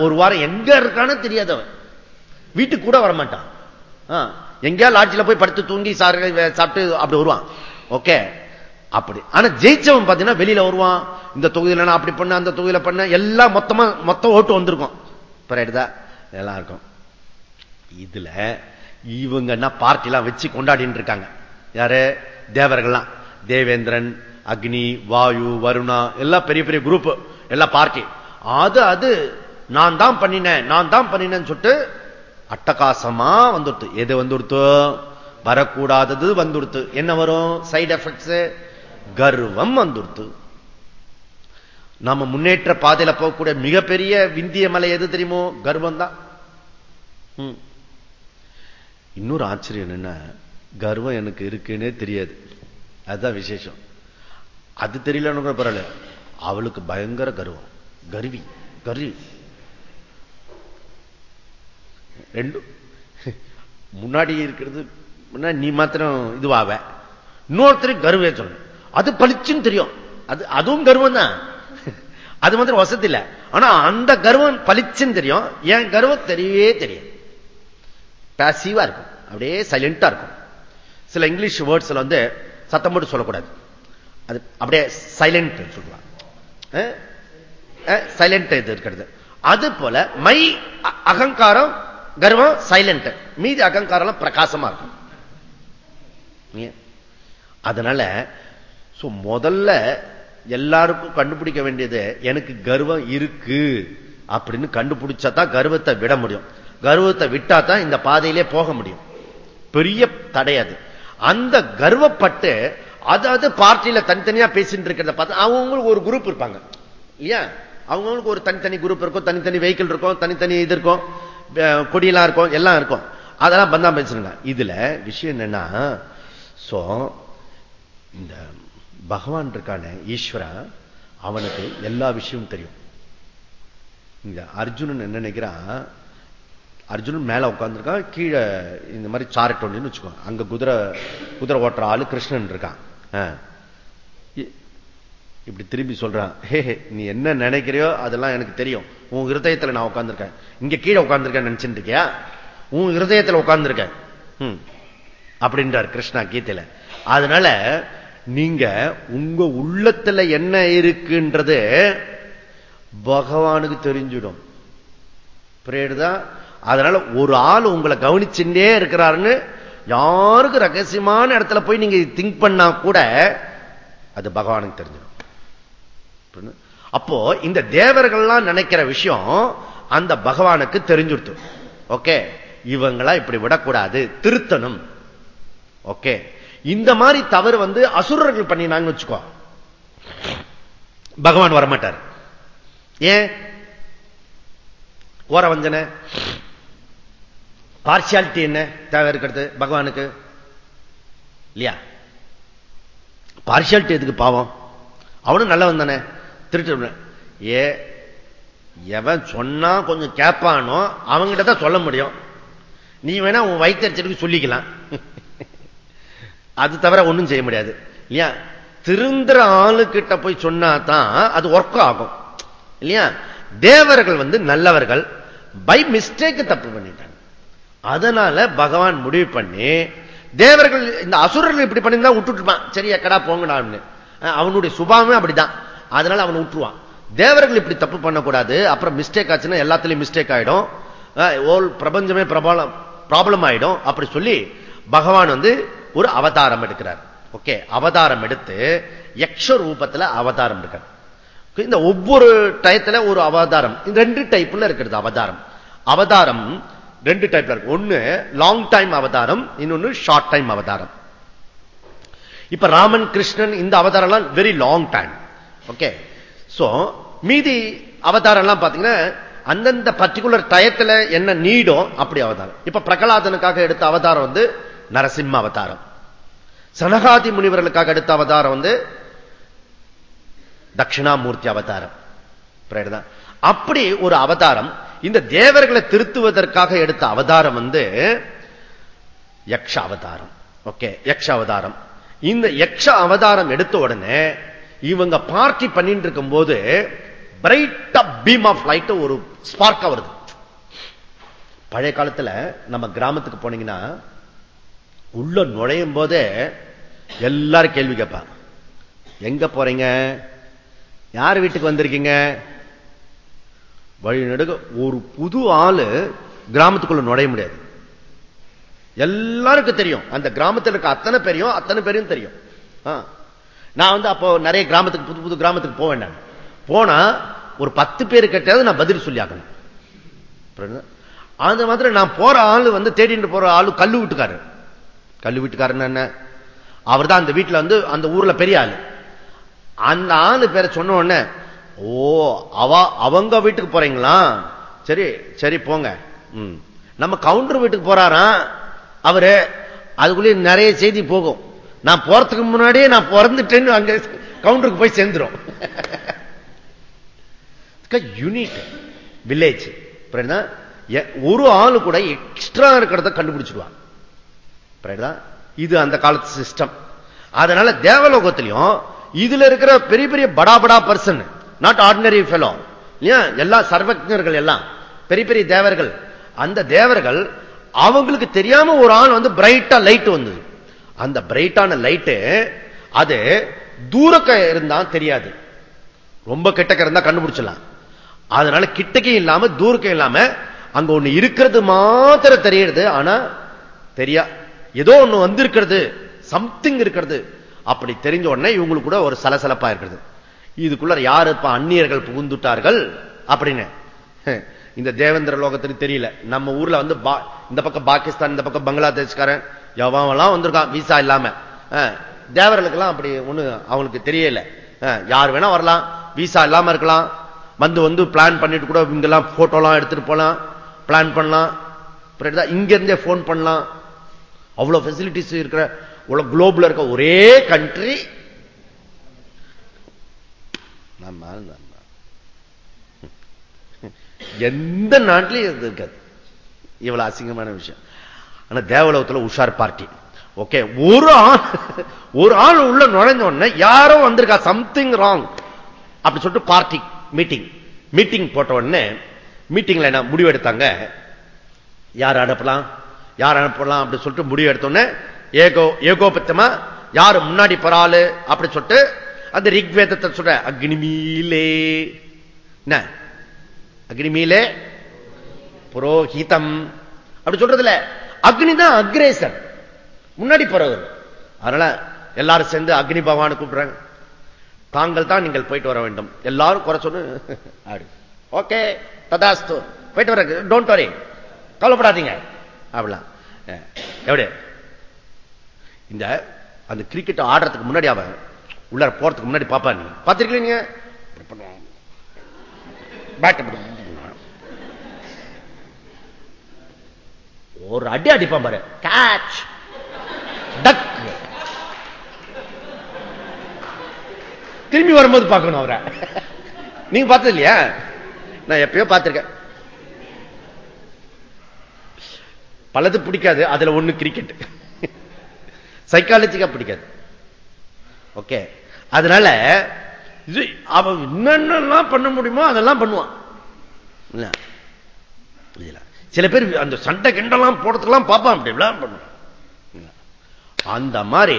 ஒரு வாரம் எங்க இருக்கான்னு தெரியாது வீட்டுக்கு கூட வரமாட்டான். எங்கேயா லாட்ஜில் போய் படுத்து தூங்கி சாப்பிட்டு அப்படி வருவான். ஓகே. அப்படி. ஆனா ஜெயிச்சவன் பார்த்தீங்கன்னா வெளியில வருவான். இந்த தொகுதியில் நான் அப்படி பண்ண அந்த தொகுதியில் பண்ண எல்லாம் மொத்தமா மொத்தம் ஓட்டு வந்திருக்கும். பரேடுதா இதெல்லாம் இருக்கும் இதுல இவங்க என்ன வச்சு கொண்டாடிட்டு இருக்காங்க யாரு? தேவர்கள்லாம். தேவேந்திரன் அக்னி வாயு வருணா எல்லாம் பெரிய பெரிய குரூப் எல்லாம் பார்ட்டி. அது அது நான் தான் பண்ணினேன் நான் தான் பண்ணினேன்னு சொல்லிட்டு அட்டகாசமா வந்துடுத்து. எது வந்துடுத்து? வரக்கூடாதது வந்துடுத்து. என்ன வரும்? சைடு எஃபெக்ட்ஸ் கர்வம் வந்துடுத்து. நம்ம முன்னேற்ற பாதையில போகக்கூடிய மிகப்பெரிய விந்திய மலை எது தெரியுமோ? கர்வம் தான் இன்னொரு ஆச்சரியம் என்னன்னா கர்வம் எனக்கு இருக்குன்னே தெரியாது. அதுதான் விசேஷம். அது தெரியலன்னு பரவாயில்ல. அவளுக்கு பயங்கர கர்வம். கருவி. கருவி ரெண்டும் முன்னாடி இருக்கிறது நீ மாத்திரம் இதுவாவ. இன்னொருத்தர் கருவே சொல்ல அது பளிச்சுன்னு தெரியும். அது அதுவும் கர்வம் தான் அது மாத்திரம் வசதி இல்லை. ஆனா அந்த கர்வம் பளிச்சுன்னு தெரியும். என் கர்வம் தெரியவே தெரியும் பேசிவா இருக்கும். அப்படியே சைலண்டா இருக்கும். சில இங்கிலீஷ் வேர்ட்ஸ்ல வந்து சத்தம் போட்டு சொல்லக்கூடாது. அது அப்படியே சைலண்ட் சொல்லுவாங்க. சைலண்ட் இது இருக்கிறது. அது போல மை அகங்காரம் கர்வம் சைலண்ட் மீதி அகங்காரம் பிரகாசமா இருக்கும். அதனால முதல்ல எல்லாருக்கும் கண்டுபிடிக்க வேண்டியது எனக்கு கர்வம் இருக்கு அப்படின்னு கண்டுபிடிச்சா தான் கர்வத்தை விட முடியும். கர்வத்தை விட்டா தான் இந்த பாதையிலே போக முடியும். பெரிய தடையாது அந்த கர்வப்பட்டு அதாவது பார்ட்டியில தனித்தனியா பேசிட்டு இருக்கிறத பார்த்தா அவங்களுக்கு ஒரு குரூப் இருப்பாங்க. இல்லையா? அவங்களுக்கு ஒரு தனித்தனி குரூப் இருக்கும் தனித்தனி வெஹிக்கிள் இருக்கும் தனித்தனி இது இருக்கும் கொடியெல்லாம் இருக்கும் எல்லாம் இருக்கும். அதெல்லாம் பந்தா பேசுறாங்க. இதுல விஷயம் என்னன்னா சோ இந்த பகவான் இருக்கான ஈஸ்வரா அவனுக்கு எல்லா விஷயமும் தெரியும். இந்த அர்ஜுனன் என்ன நினைக்கிறான்? அர்ஜுனன் மேல உட்காந்துருக்கான் கீழே இந்த மாதிரி சாரட் ஒன்றுன்னு வச்சுக்கோ அங்க குதிரை குதிரை ஓட்டுற ஆளு கிருஷ்ணன் இருக்கான். இப்படி திரும்பி சொல்றான் ஹே நீ என்ன நினைக்கிறியோ அதெல்லாம் எனக்கு தெரியும். உன் ஹிருதயத்தில் நான் உட்காந்துருக்கேன் இங்க கீழே உட்காந்துருக்கேன் நினைச்சுட்டு இருக்கியா? உன் ஹிருதயத்தில் உட்காந்துருக்கேன் அப்படின்றார் கிருஷ்ணா கீதையில. அதனால நீங்க உங்க உள்ளத்துல என்ன இருக்குன்றது பகவானுக்கு தெரிஞ்சிடும். புரியுதா? அதனால ஒரு ஆள் உங்களை கவனிச்சுட்டே இருக்கிறாருன்னு யாருக்கு ரகசியமான இடத்துல போய் நீங்க திங்க் பண்ணா கூட அது பகவானுக்கு தெரிஞ்சிடும். அப்போ இந்த தேவர்கள்லாம் நினைக்கிற விஷயம் அந்த பகவானுக்கு தெரிஞ்சுடுத்து. ஓகே? இவங்களா இப்படி விடக்கூடாது. திருத்தணும். ஓகே? இந்த மாதிரி தவறு வந்து அசுரர்கள் பண்ணினாங்க வச்சுக்கோ. பகவான் வரமாட்டார். ஏன்? ஓர வஞ்சன பார்சியாலிட்டி என்ன? தேவை இருக்கிறது பகவானுக்கு. இல்லையா? பார்சியாலிட்டி எதுக்கு பாவம்? அவனும் நல்லவன் தானே. திருட்டு. ஏ எவன் சொன்னா கொஞ்சம் கேட்பானோ அவங்ககிட்ட தான் சொல்ல முடியும். நீ வேணா உன் வைத்தறிச்சலுக்கு சொல்லிக்கலாம். அது தவிர ஒன்றும் செய்ய முடியாது. இல்லையா? திருந்துற ஆளுக்கிட்ட போய் சொன்னா தான் அது ஒர்க் ஆகும். இல்லையா? தேவர்கள் வந்து நல்லவர்கள். பை மிஸ்டேக் தப்பு பண்ணிட்டாங்க. அதனால பகவான் முடிவு பண்ணி தேவர்கள் இந்த அசுரர்கள் இப்படி பண்ணியிருந்தா விட்டுட்டுப்பான் சரி எக்கடா போங்கடான்னு அவனுடைய சுபாவமே அப்படிதான். அதனால அவன் விட்டுருவான். தேவர்கள் இப்படி தப்பு பண்ணக்கூடாது. அப்புறம் மிஸ்டேக் ஆச்சுன்னா எல்லாத்துலயும் மிஸ்டேக் ஆயிடும். ஓல் பிரபஞ்சமே பிரபலம் ப்ராப்ளம் ஆயிடும். அப்படி சொல்லி பகவான் வந்து ஒரு அவதாரம் எடுக்கிறார். ஓகே அவதாரம் எடுத்து யக்ஷ ரூபத்தில் அவதாரம் எடுக்கிறார். இந்த ஒவ்வொரு டயத்துல ஒரு அவதாரம் ரெண்டு டைப்ல இருக்கிறது அவதாரம். அவதாரம் ரெண்டு டைப்ல இருக்கு. ஒண்ணு லாங் டைம் அவதாரம் இன்னொன்னு ஷார்ட் டைம் அவதாரம். இப்ப ராமன் கிருஷ்ணன் இந்த அவதாரம்லாம் very long time okay so மீதி அவதாரம் எல்லாம் பாத்தீங்கன்னா அந்தந்த பர்டிகுலர் டயத்துல என்ன நீடோ அப்படி அவதாரம். இப்ப பிரகலாதனுக்காக எடுத்த அவதாரம் வந்து நரசிம்ம அவதாரம். சனகாதி முனிவர்களுக்காக எடுத்த அவதாரம் வந்து தட்சிணாமூர்த்தி அவதாரம். அப்படி ஒரு அவதாரம் இந்த தேவர்களை திருத்துவதற்காக எடுத்த அவதாரம் வந்து யக்ஷ அவதாரம். ஓகே யக்ஷ அவதாரம். இந்த யக்ஷ அவதாரம் எடுத்த உடனே இவங்க பார்ட்டி பண்ணிட்டு இருக்கும் போது பிரைட் பீம் ஆஃப் லைட் ஒரு ஸ்பார்க்கா வருது. பழைய காலத்துல நம்ம கிராமத்துக்கு போனீங்கன்னா உள்ள நுழையும் போதே எல்லாரும் கேள்வி கேட்பாங்க. எங்க போறீங்க? யார் வீட்டுக்கு வந்திருக்கீங்க? வழி நடுக ஒரு புது ஆளு கிராமத்துக்குள்ள நுழைய முடியாது. எல்லாருக்கும் தெரியும். அந்த கிராமத்தில் இருக்க அத்தனை பேரையும் அத்தனை பேரையும் தெரியும். ஆ. நான் வந்து அப்போ நிறைய கிராமத்துக்கு புது புது கிராமத்துக்கு போவேன் நான். போனா ஒரு பத்து பேர் கேட்டாவது நான் பதில் சொல்லி ஆகணும். அந்த மாதிரி நான் போற ஆளு வந்து தேடிட்டு போற ஆளு கல்லு விட்டுக்காரு. கல்லு வீட்டுக்காரன் என்ன? அவர் தான் அந்த வீட்டில் வந்து அந்த ஊர்ல பெரிய ஆளு. அந்த ஆளு பேரை சொன்ன உடனே ஓ அவ அவங்க வீட்டுக்கு போறீங்களா? சரி சரி போங்க. ம். நம்ம கவுண்டர் வீட்டுக்கு போறாராம் அவரு அதுக்குள்ளே நிறைய செய்தி போகும். நான் போறதுக்கு முன்னாடியே நான் பிறந்துட்டேன்னு அங்க கவுண்டருக்கு போய் சேர்ந்துரும். <laughs> யூனிக் வில்லேஜ் ஒரு ஆளு கூட எக்ஸ்ட்ரா இருக்கிறத கண்டுபிடிச்சிடுவான் இது அந்த காலத்து சிஸ்டம் அதனால தேவலோகத்திலையும் இதுல இருக்கிற பெரிய பெரிய படா படா பர்சன் நாட் ஆர்டினரி ஃபெலோ இல்லையா? எல்லா சர்வஜர்கள் எல்லாம் பெரிய பெரிய தேவர்கள். அந்த தேவர்கள் அவங்களுக்கு தெரியாம ஒரு ஆள் வந்து பிரைட்டா லைட் வந்தது. அந்த பிரைட்டான லைட்டு அது தூரக்க இருந்தா தெரியாது. ரொம்ப கிட்டக்க இருந்தா கண்டுபிடிச்சலாம் அதனால கிட்டக்கே இல்லாம தூரக்கம் இல்லாம அங்க ஒண்ணு இருக்கிறது மாத்திரம் தெரியுது ஆனா தெரியா ஏதோ ஒண்ணு வந்திருக்கிறது சம்திங் இருக்கிறது. அப்படி தெரிஞ்ச உடனே இவங்களுக்கு கூட ஒரு சலசலப்பா இருக்கிறது. இதுக்குள்ள யாரு இப்ப அந்நியர்கள் புகுந்துட்டார்கள் அப்படின்னு. இந்த தேவேந்திர லோகத்துக்கு தெரியல. நம்ம ஊர்ல வந்து பா- இந்த பக்கம் பாகிஸ்தான் இந்த பக்கம் பங்களாதேஷ்காரன் எவன்லாம் வந்திருக்கான் விசா இல்லாம. தேவர்களுக்கெல்லாம் அப்படி ஒண்ணு அவங்களுக்கு தெரியல. யார் வேணா வரலாம் விசா இல்லாம இருக்கலாம். வந்து வந்து பிளான் பண்ணிட்டு கூட இங்கெல்லாம் போட்டோலாம் எடுத்துட்டு போலாம். பிளான் பண்ணலாம். இங்க இருந்தே போன் பண்ணலாம். அவ்வளவு ஃபெசிலிட்டிஸ் இருக்கிற உலக குளோபில் இருக்க ஒரே கண்ட்ரி நம்ம எந்த நாட்டிலையும் இது இருக்காது. இவ்வளவு அசிங்கமான விஷயம். ஆனா தேவலோகத்தில் உஷார் பார்ட்டி. ஓகே ஒரு ஆள் ஒரு ஆள் உள்ள நுழைஞ்ச உடனே யாரோ வந்திருக்கா சம்திங் ராங் அப்படி சொல்லிட்டு பார்ட்டி மீட்டிங் மீட்டிங் போட்ட உடனே மீட்டிங்ல என்ன முடிவு எடுத்தாங்க. யார் அனுப்பலாம்? யார் அனுப்பலாம் அப்படின்னு சொல்லிட்டு முடிவு எடுத்தோன்னே ஏகோ ஏகோபத்தமா யாரு முன்னாடி பராளு அப்படி சொல்லிட்டு அந்த ரிக்வேதத்தை சொல்ற அக்னிமீலே. என்ன? அக்னிமீலே? புரோஹிதம். அப்படி சொல்றதுல அக்னி தான் அக்ரேசர். முன்னாடி போறவர். அதனால எல்லாரும் சேர்ந்து அக்னி பகவானை கூப்பிடுறாங்க. தாங்கள் தான் நீங்கள் போயிட்டு வர வேண்டும். எல்லாரும் குறை சொல்லு. ஆடு. ஓகே ததாஸ்து. போயிட்டு வர டோன்ட் வரி கவலைப்படாதீங்க. அப்படிலாம். எப்படி? இந்த அந்த கிரிக்கெட் ஆடுறதுக்கு முன்னாடி அவன் உள்ளார போறதுக்கு முன்னாடி பாப்பா நீ. நீங்க? ஒரு அடி அடிப்பான் பாரு. கேட்ச் டக் திரும்பி வரும்போது பார்க்கணும் அவரை. நீங்க பார்த்தது இல்லையா? நான் எப்பயோ பார்த்திருக்கேன். பலது பிடிக்காது அதுல ஒண்ணு கிரிக்கெட் சைக்காலஜிக்கா பிடிக்காது. ஓகே அதனால இது அவன் என்னென்னலாம் பண்ண முடியுமோ அதெல்லாம் பண்ணுவான். இல்ல? சில பேர் அந்த சண்டை கிண்டெல்லாம் போடுறதுக்கெல்லாம் பார்ப்பான் அப்படி எல்லாம் பண்ணுவான். அந்த மாதிரி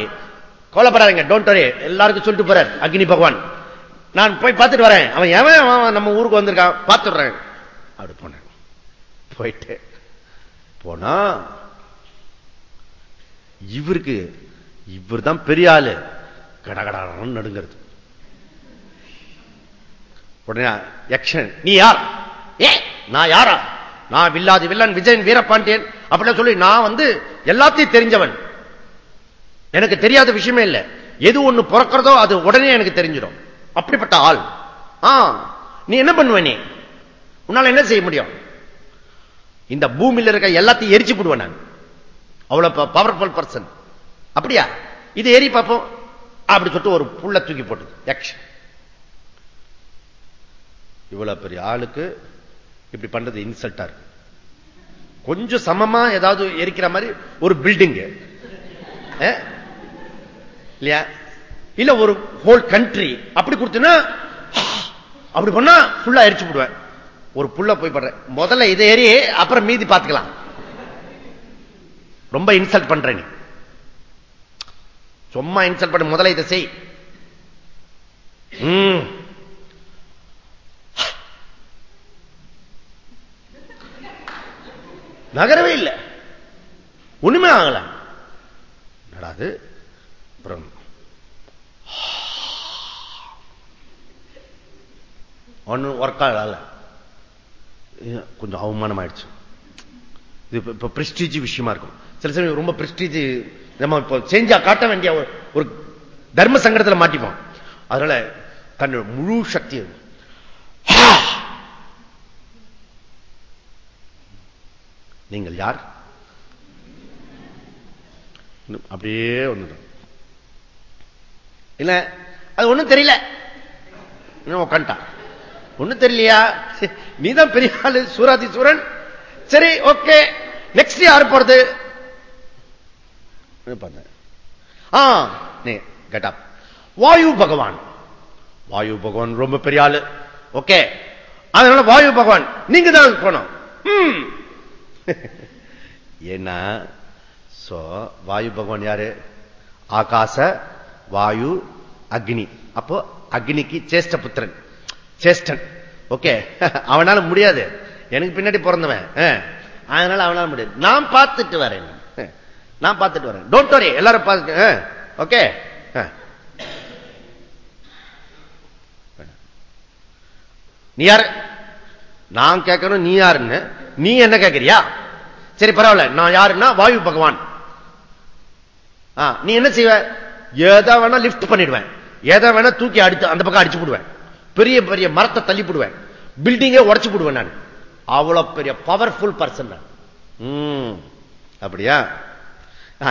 கோலப்படாதீங்க டோன்ட் வரி எல்லாருக்கும் சொல்லிட்டு போறார் அக்னி பகவான். நான் போய் பார்த்துட்டு வரேன். அவன் எவன் அவன் நம்ம ஊருக்கு வந்திருக்கான் பார்த்துடுறேன். அப்படி போனேன் போயிட்டு போனா இவருக்கு இவர் தான் பெரிய ஆளு. கடகடாரம் நடுங்கிறது. உடனே யக்ஷன் நீ யார்? ஏ நான் யாரா? நான் வில்லாதி வில்லன் விஜயன் வீரபாண்டியன். அப்படின்னு சொல்லி நான் வந்து எல்லாத்தையும் தெரிஞ்சவன். எனக்கு தெரியாத விஷயமே இல்லை. எது ஒண்ணு பிறக்கிறதோ அது உடனே எனக்கு தெரிஞ்சிடும். அப்படிப்பட்ட ஆள். ஆ நீ என்ன பண்ணுவ நீ? உன்னால என்ன செய்ய முடியும்? இந்த பூமியில இருக்க எல்லாத்தையும் எரிச்சு போடுவேன் நான். அவ்வளவு பவர்ஃபுல் பர்சன் அப்படியா? இது ஏறி பார்ப்போம். அப்படி சொல்லிட்டு ஒரு புள்ள தூக்கி போட்டது. யக்ஷ இவ்வளவு பெரிய ஆளுக்கு இப்படி பண்றது இன்சல்ட்டா இருக்கு. கொஞ்சம் சமமா ஏதாவது எரிக்கிற மாதிரி ஒரு பில்டிங் இல்லையா? இல்ல ஒரு ஹோல் கண்ட்ரி அப்படி கொடுத்தீங்கன்னா அப்படி பண்ணா ஃபுல்லா எரிச்சு போடுவேன். ஒரு புள்ள போய் படுற முதல்ல இதை ஏறி அப்புறம் மீதி பார்த்துக்கலாம். ரொம்ப இன்சல்ட் பண்ற நீ. சும்மா இன்சல்ட் பண்ண முதல்ல இதை செய். நகரவே இல்லை. ஒண்ணுமே ஆகல. நடாது அப்புறம். ஒன்னும் ஒர்க் ஆகல. கொஞ்சம் அவமானம் ஆயிடுச்சு இது இப்ப- பிரஸ்டீஜ் விஷயமா இருக்கும். சில சமயம் ரொம்ப பிரஸ்டீஜ் நம்ம இப்போ செஞ்சா காட்ட வேண்டிய ஒரு- தர்ம சங்கடத்தில் மாட்டிப்போம். அதனால தன்னோட முழு சக்தி நீங்கள் யார்? அப்படியே வந்துடும். இல்ல அது ஒண்ணும் தெரியல. இன்னும் உட்காந்துட்டான் ஒண்ணும் தெரியலையா? நீதான் பெரிய ஆளு சூராதி சூரன். சரி ஓகே. நெக்ஸ்ட் யாரு போறது? வாயு பகவான். வாயு பகவான் ரொம்ப பெரிய ஆளு. ஓகே. அதனால வாயு பகவான் நீங்க தான் போனோம் ம். <laughs> ஏன்னா சோ வாயு பகவான் யாரு? ஆகாச வாயு அக்னி. அப்போ அக்னிக்கு சேஷ்ட புத்திரன். சேஷ்டன். ஓகே. <laughs> அவனால முடியாது. எனக்கு பின்னாடி பிறந்தவன். அதனால அவனால முடியாது. நான் பார்த்துட்டு வரேன். <laughs> நான் பார்த்துட்டு வரேன். டோன்ட் வரி எல்லாரும் பார்த்து ஓகே. நீ யாரு? நான் கேட்கணும் நீ யாருன்னு. நீ என்ன கேட்கிறியா? சரி பரவாயில்ல. நான் யாருன்னா? வாயு பகவான். ஆ, நீ என்ன செய்வ? எதை வேணா லிப்ட் பண்ணிடுவேன். எதை வேணா தூக்கி அடித்து அந்த பக்கம் அடிச்சு விடுவேன் பெரிய பெரிய மரத்தை தள்ளி போடுவேன். பில்டிங்கே உடச்சு போடுவேன் நான். அவ்வளவு பெரிய பவர்ஃபுல் பர்சன் நான். அப்படியா?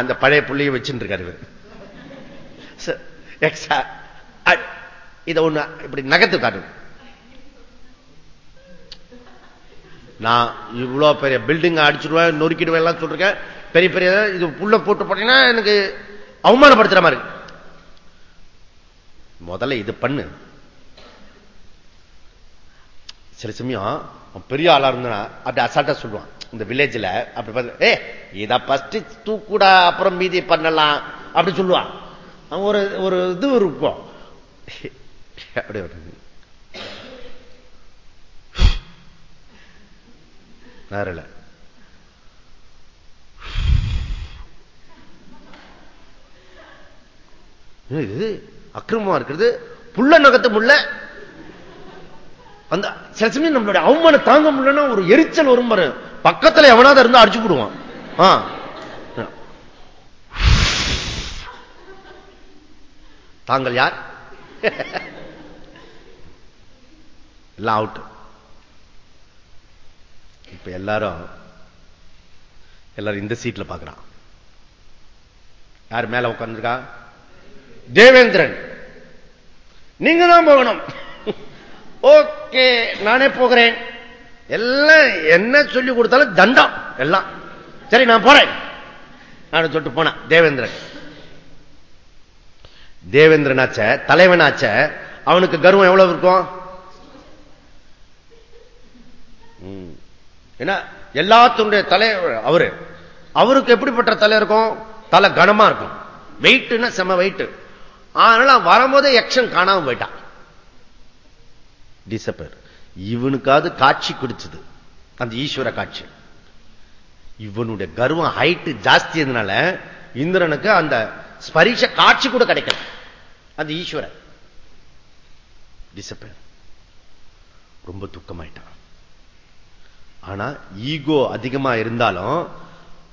அந்த பழைய புள்ளைய வச்சுட்டு இருக்காரு எக்ஸா ஒண்ணு இப்படி நகர்த்து காட்டு. நான் இவ்வளவு பெரிய பில்டிங் அடிச்சிருவேன் நொறுக்கிடுவேன் எல்லாம் சொல்றேன் பெரிய பெரிய இது புள்ள போட்டு போட்டீங்கன்னா எனக்கு அவமானப்படுத்துற மாதிரி. முதல்ல இது பண்ணு. சில சமயம் பெரிய ஆளா இருந்தா அப்படி அசால்ட்டா சொல்லுவான். இந்த வில்லேஜ்ல அப்படி பார்த்து ஏ இதை பஸ்ட் தூக்குடா அப்புறம் மீதி பண்ணலாம் அப்படி சொல்லுவான். அவன் ஒரு ஒரு இது இருக்கும். அப்படி வருது. நேரில் இது? அக்கிரமமா இருக்கிறது? புள்ள நகத்து முள்ள அந்த சில சமயம் நம்மளுடைய அவமானம் தாங்க முடியலன்னா ஒரு எரிச்சல் வரும் பாரு. பக்கத்துல எவனாவது இருந்து அடிச்சு விடுவான் தாங்கள் யார்? எல்லாம் அவுட் இப்ப எல்லாரும் எல்லாரும் இந்த சீட்ல பாக்குறான். யார் மேல உட்கார்ந்துருக்கா? தேவேந்திரன். நீங்க தான் போகணும். ஓகே நானே போகிறேன். எல்லாம் என்ன சொல்லி கொடுத்தாலும் தண்டம் எல்லாம். சரி நான் போறேன். நான் சொல்லிட்டு போனான். தேவேந்திரன். தேவேந்திரனாச்ச தலைவனாச்ச அவனுக்கு கர்வம் எவ்வளவு இருக்கும்? ம். ஏன்னா எல்லாத்துடைய தலை அவரு. அவருக்கு எப்படிப்பட்ட தலை இருக்கும்? தலை கனமா இருக்கும். வெயிட்னா செம வெயிட் அதனால வரும்போதே எக்ஷன் காணாம போயிட்டான். டிசப்பர் இவனுக்காவது காட்சி குடிச்சது. அந்த ஈஸ்வர காட்சி. இவனுடைய கர்வம் ஹைட் ஜாஸ்தி இருந்தனால இந்திரனுக்கு அந்த ஸ்பரிஷ காட்சி கூட கிடைக்கல. அந்த ஈஸ்வரன் டிசப்பர் ரொம்ப துக்கமாயிட்டான். ஆனா ஈகோ அதிகமா இருந்தாலும்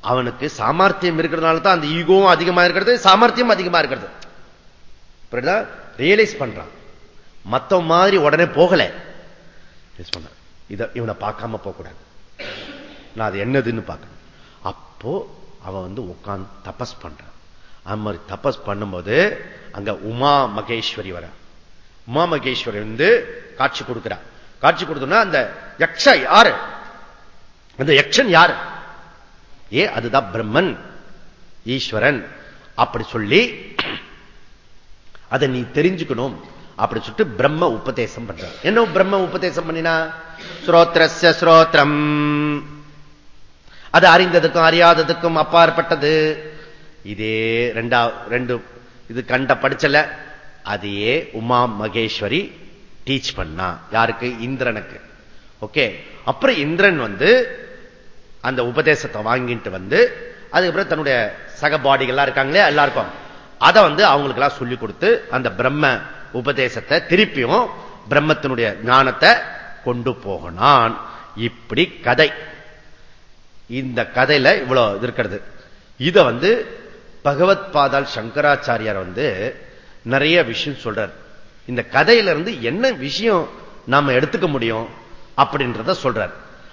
அவனுக்கு சாமர்த்தியம் இருக்கிறதுனால தான் அந்த ஈகோவும் அதிகமா இருக்கிறது சாமர்த்தியம் அதிகமா இருக்கிறது. ரியலைஸ் பண்றான். மத்த மாதிரி உடனே போகல. இதை இவனை பார்க்காம போகக்கூடாது. நான் அது என்னதுன்னு பார்க்கணும். அப்போ அவன் வந்து உட்கார்ந்து தபஸ் பண்றான் அது மாதிரி தபஸ் பண்ணும்போது அங்க உமா மகேஸ்வரி வர. உமா மகேஸ்வரி வந்து காட்சி கொடுக்கிறா. காட்சி கொடுத்தோம்னா அந்த யக்ஷ யாரு? அந்த யக்ஷன் யாரு? ஏ அதுதான் பிரம்மன் ஈஸ்வரன். அப்படி சொல்லி அதை நீ தெரிஞ்சுக்கணும். அப்படி சொல்லிட்டு பிரம்ம உபதேசம் பண்ற என்ன பிரம்ம உபதேசம் பண்ணினா? ஸ்ரோத்ரஸ்ய ஸ்ரோத்ரம். அது அறிந்ததுக்கும் அறியாததுக்கும் அப்பாற்பட்டது. இதே ரெண்டா ரெண்டு இது கண்ட படிச்சல அதையே உமா மகேஸ்வரி டீச் பண்ணா. யாருக்கு? இந்திரனுக்கு. ஓகே? அப்புறம் இந்திரன் வந்து அந்த உபதேசத்தை வாங்கிட்டு வந்து அதுக்கப்புறம் தன்னுடைய சக பாடிகள்லாம் இருக்காங்களே எல்லாருக்கும். அதை வந்து அவங்களுக்கெல்லாம் சொல்லிக் கொடுத்து அந்த பிரம்ம உபதேசத்தை திருப்பியும் பிரம்மத்தினுடைய ஞானத்தை கொண்டு போகனான். இப்படி கதை. இந்த கதையில இவ்வளவு இருக்கிறது. இத வந்து பகவத் பாதால் சங்கராச்சாரியார் வந்து நிறைய விஷயம் சொல்றார். இந்த கதையில இருந்து என்ன விஷயம் நாம எடுத்துக்க முடியும் அப்படின்றத சொல்றார்.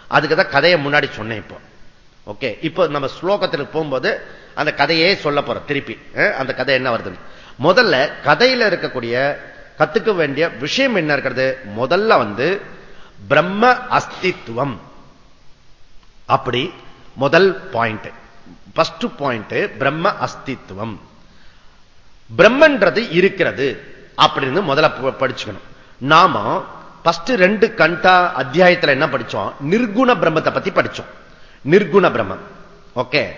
அதுக்கு தான் கதையை முன்னாடி சொன்னேன் இப்போ. ஓகே இப்போ நம்ம ஸ்லோகத்தில் போகும்போது அந்த கதையே சொல்ல போறோம் திருப்பி. அந்த கதை என்ன வருதுன்னு. முதல்ல கதையில இருக்கக்கூடிய கத்துக்க வேண்டிய விஷயம் என்ன இருக்கிறது? முதல்ல வந்து பிரம்ம அஸ்தித்வம். அப்படி முதல் பாயிண்ட் பஸ்ட் பாயிண்ட் பிரம்ம அஸ்தித்வம். பிரம்மன்றது இருக்கிறது அப்படின்னு முதல்ல படிச்சுக்கணும். நாம பஸ்ட் ரெண்டு கண்டா அத்தியாயத்தில் என்ன படிச்சோம்? நிர்குண பிரம்மத்தை பத்தி படிச்சோம். நிர்குண பிரம்மம். ஓகே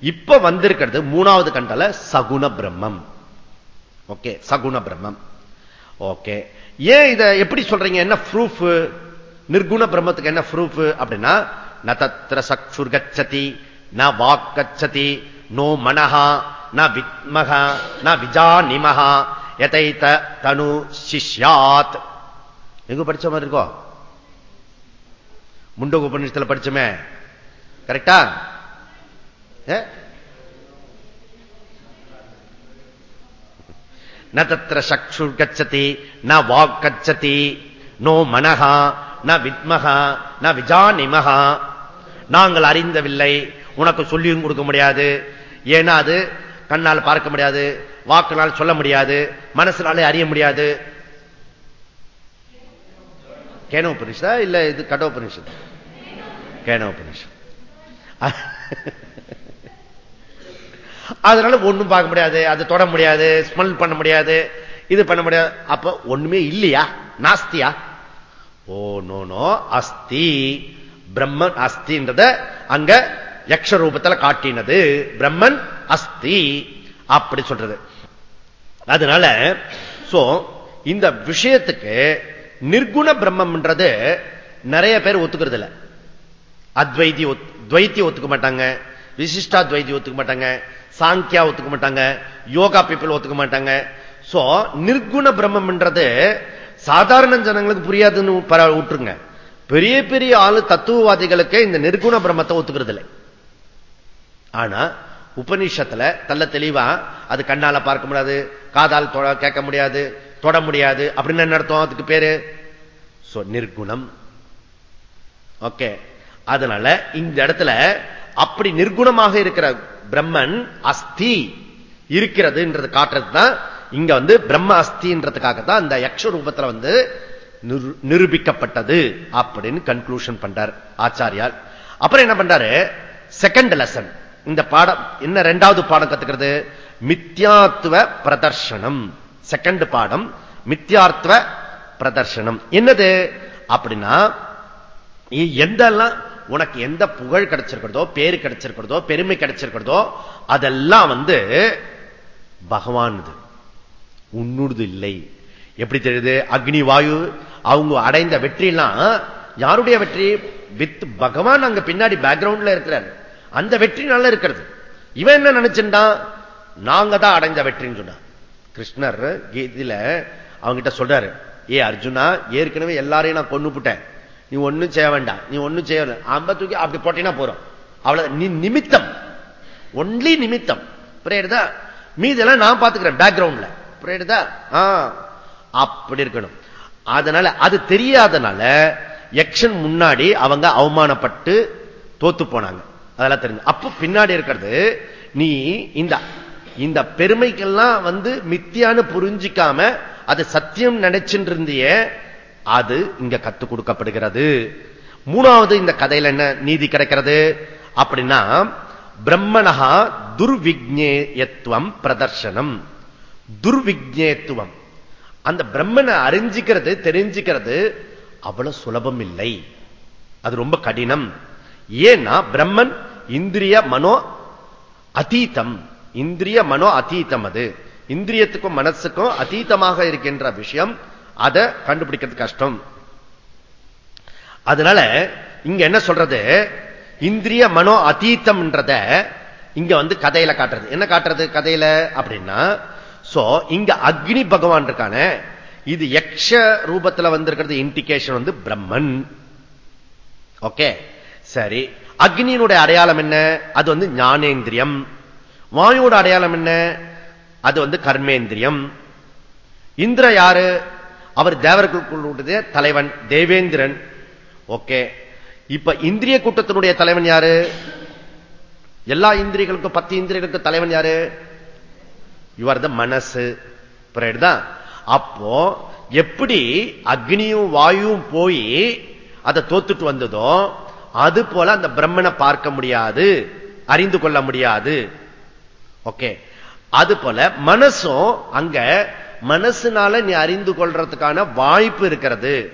இப்ப வந்திருக்கிறது மூணாவது கண்டால சகுண பிரம்மம். ஓகே சகுண பிரம்மம். ஓகே. ஏன் இதை எப்படி சொல்றீங்க? என்ன ப்ரூஃப் நிர்குண பிரம்மத்துக்கு என்ன ப்ரூஃப் அப்படின்னா ந தத்திர சக்ஷுர்கச்சதி ந வாக்கச்சதி நோ மனஹா ந வித்மகா ந விஜானிமஹா எதைத்த தனு சிஷ்யாத். எங்க படிச்ச மாதிரி இருக்கோ? முண்டக உபநிஷத்துல படிச்சோமே கரெக்டா ந தத்திர சக்ஷு கச்சதி ந வாக் கச்சதி நோ மனஹா ந வித்மகா ந விஜானிமகா நாங்கள் அறிந்தவில்லை. உனக்கு சொல்லியும் கொடுக்க முடியாது. ஏன்னா அது கண்ணால் பார்க்க முடியாது வாக்குனால் சொல்ல முடியாது மனசுனாலே அறிய முடியாது. கேன உபனிஷதா இல்ல இது கட உபனிஷத் கேன உபனிஷத் அதனால ஒன்றும் பார்க்க முடியாது. அது தொட முடியாது. ஸ்மெல் பண்ண முடியாது. இது பண்ண முடியாது. அப்ப ஒண்ணுமே இல்லையா? நாஸ்தியா? Oh no no. அஸ்தி. பிரம்மன் அஸ்தின்றத அங்க யக்ஷ ரூபத்துல காட்டினது. பிரம்மன் அஸ்தி அப்படி சொல்றது. அதனால சோ இந்த விஷயத்துக்கு நிர்குண பிரம்மம்ன்றது நிறைய பேர் ஒத்துக்கிறது இல்லை அத்வைத்தி துவைத்தி ஒத்துக்க மாட்டாங்க. விசிஷ்டா துவைதி ஒத்துக்க மாட்டாங்க சாங்கியா ஒத்துக்க மாட்டாங்க யோகா பீப்புள் ஒத்துக்க மாட்டாங்க சோ நிர்குண பிரம்மம்ன்றது சாதாரண ஜனங்களுக்கு புரியாதுன்னு விட்டுருங்க. பெரிய பெரிய ஆளு தத்துவவாதிகளுக்கு இந்த நிர்குண பிரம்மத்தை ஒத்துக்கிறது இல்லை ஆனா உபநிஷத்துல தள்ள தெளிவா அது கண்ணால பார்க்க முடியாது காதால் கேட்க முடியாது தொட முடியாது அப்படின்னு என்ன அர்த்தம் அதுக்கு பேரு? நிர்குணம். ஓகே அதனால இந்த இடத்துல அப்படி நிர்குணமாக இருக்கிற பிரம்மன் அஸ்தி இருக்கிறதுன்றது காட்டுறது தான் இங்க வந்து பிரம்ம அஸ்தின்றதுக்காக தான் இந்த யக்ஷ ரூபத்தில் வந்து நிரூபிக்கப்பட்டது அப்படின்னு கன்க்ளூஷன் பண்றார் ஆச்சாரியால் அப்புறம் என்ன பண்றாரு? செகண்ட் லெசன் இந்த பாடம் என்ன ரெண்டாவது பாடம் கத்துக்கிறது? மித்யாத்துவ பிரதர்ஷனம். செகண்ட் பாடம் மித்யார்த்துவ பிரதர்ஷனம். என்னது? அப்படின்னா எந்தெல்லாம் உனக்கு எந்த புகழ் கிடைச்சிருக்கிறதோ பேரு கிடைச்சிருக்கிறதோ பெருமை கிடைச்சிருக்கிறதோ அதெல்லாம் வந்து பகவான் உன்னுடுது இல்லை. எப்படி தெரியுது? அக்னி வாயு அவங்க அடைந்த வெற்றிலாம் யாருடைய வெற்றி? வித் பகவான் அங்க பின்னாடி பேக்ரவுண்ட்ல இருக்கிறார். அந்த வெற்றி நல்லா இருக்கிறது. இவன் என்ன நினைச்சுட்டான் நாங்க தான் அடைந்த வெற்றின்னு சொன்னான். கிருஷ்ணர் கீதியில அவங்கிட்ட சொல்றாரு ஏ அர்ஜுனா ஏற்கனவே எல்லாரையும் நான் கொண்டு போட்டேன் நீ ஒன்னும் செய்ய வேண்டாம். நீ ஒன்னும் செய்ய அம்ப தூக்கி அப்படி போட்டீங்கன்னா போறோம் அவ்வளவு நீ நிமித்தம். ஒன்லி நிமித்தம். புரியுதா மீதெல்லாம் நான் பாத்துக்கிறேன் பேக்ரவுண்ட்ல புரியுதா அப்படி இருக்கணும். அதனால அது தெரியாதனால எக்ஷன் முன்னாடி அவங்க அவமானப்பட்டு தோத்து போனாங்க. அதெல்லாம் தெரிஞ்சு. அப்ப பின்னாடி இருக்கிறது நீ இந்த இந்த பெருமைக்கெல்லாம் வந்து மித்தியான்னு புரிஞ்சிக்காம அது சத்தியம் நினைச்சுட்டு இருந்திய அது இங்க கத்துக் கொடுக்கப்படுகிறது. மூணாவது இந்த கதையில என்ன நீதி கிடைக்கிறது? அப்படின்னா பிரம்மனகா துர்விக்னேயத்துவம் பிரதர்சனம் துர்விக்னேத்துவம் அந்த பிரம்மனை அறிஞ்சிக்கிறது தெரிஞ்சுக்கிறது அவ்வளவு சுலபம் இல்லை. அது ரொம்ப கடினம். ஏன்னா பிரம்மன் இந்திரிய மனோ அதீதம். இந்திரிய மனோ அதீதம் அது. இந்திரியத்துக்கும் மனசுக்கும் அதீதமாக இருக்கின்ற விஷயம் அதை கண்டுபிடிக்கிறது கஷ்டம். அதனால இங்க என்ன சொல்றது? இந்திரிய மனோ அதீத்தம்ன்றத இங்க வந்து கதையில காட்டுறது. என்ன காட்டுறது கதையில அப்படின்னா சோ இங்க அக்னி பகவான் இருக்கான. இது யக்ஷ ரூபத்தில் வந்திருக்கிறது இண்டிகேஷன் வந்து பிரம்மன். ஓகே? சரி. அக்னியினுடைய அடையாளம் என்ன? அது வந்து ஞானேந்திரியம். வாயுவோட அடையாளம் என்ன? அது வந்து கர்மேந்திரியம். இந்திர யாரு? அவர் தேவர்களுடைய தலைவன் தேவேந்திரன். ஓகே. இப்ப இந்திரிய கூட்டத்தினுடைய தலைவன் யாரு? எல்லா இந்திரியர்களுக்கும் பத்து இந்திரியர்களுக்கு தலைவன் யாரு? யுவர் த மனசு. தான் அப்போ எப்படி அக்னியும் வாயும் போய் அதை தோத்துட்டு வந்ததோ அது போல அந்த பிரம்மனை பார்க்க முடியாது அறிந்து கொள்ள முடியாது. ஓகே. அது போல மனசும் அங்க மனசுனால நீ அறிந்து கொள்றதுக்கான வாய்ப்பு இருக்கிறது.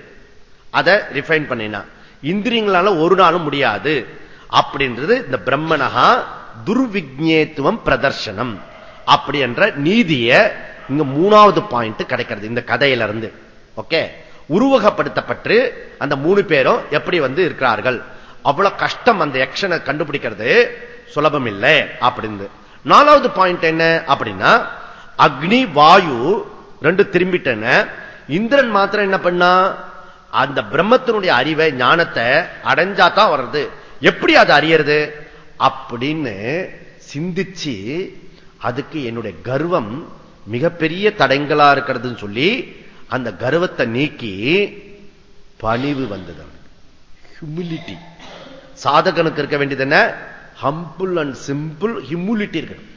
அதை ரிஃபைன் பண்ணினா. இந்திரியங்களால ஒரு நாளும் முடியாது. அப்படின்றது இந்த பிரம்மனகா துர்விக்னேத்துவம் பிரதர்சனம் அப்படி என்ற நீதிய இங்க மூணாவது பாயிண்ட் கிடைக்கிறது இந்த கதையில இருந்து ஓகே உருவகப்படுத்தப்பட்டு அந்த மூணு பேரும் எப்படி வந்து இருக்கிறார்கள்? அவ்வளவு கஷ்டம் அந்த எக்ஷனை கண்டுபிடிக்கிறது. சுலபம் இல்லை அப்படின்னு நாலாவது பாயிண்ட் என்ன அப்படின்னா அக்னி வாயு ரெண்டு திரும்பிட்டன இந்திரன் மாத்திரம் என்ன பண்ணா? அந்த பிரம்மத்தினுடைய அறிவை ஞானத்தை அடைஞ்சாதான் வர்றது. எப்படி அதை அறியறது? அப்படின்னு சிந்திச்சு அதுக்கு என்னுடைய கர்வம் மிகப்பெரிய தடங்களா இருக்கிறதுன்னு சொல்லி அந்த கர்வத்தை நீக்கி பணிவு வந்தது ஹியூமிலிட்டி சாதகனுக்கு இருக்க வேண்டியது என்ன? ஹம்பிள் அண்ட் சிம்பிள் ஹியூமிலிட்டி இருக்கணும்.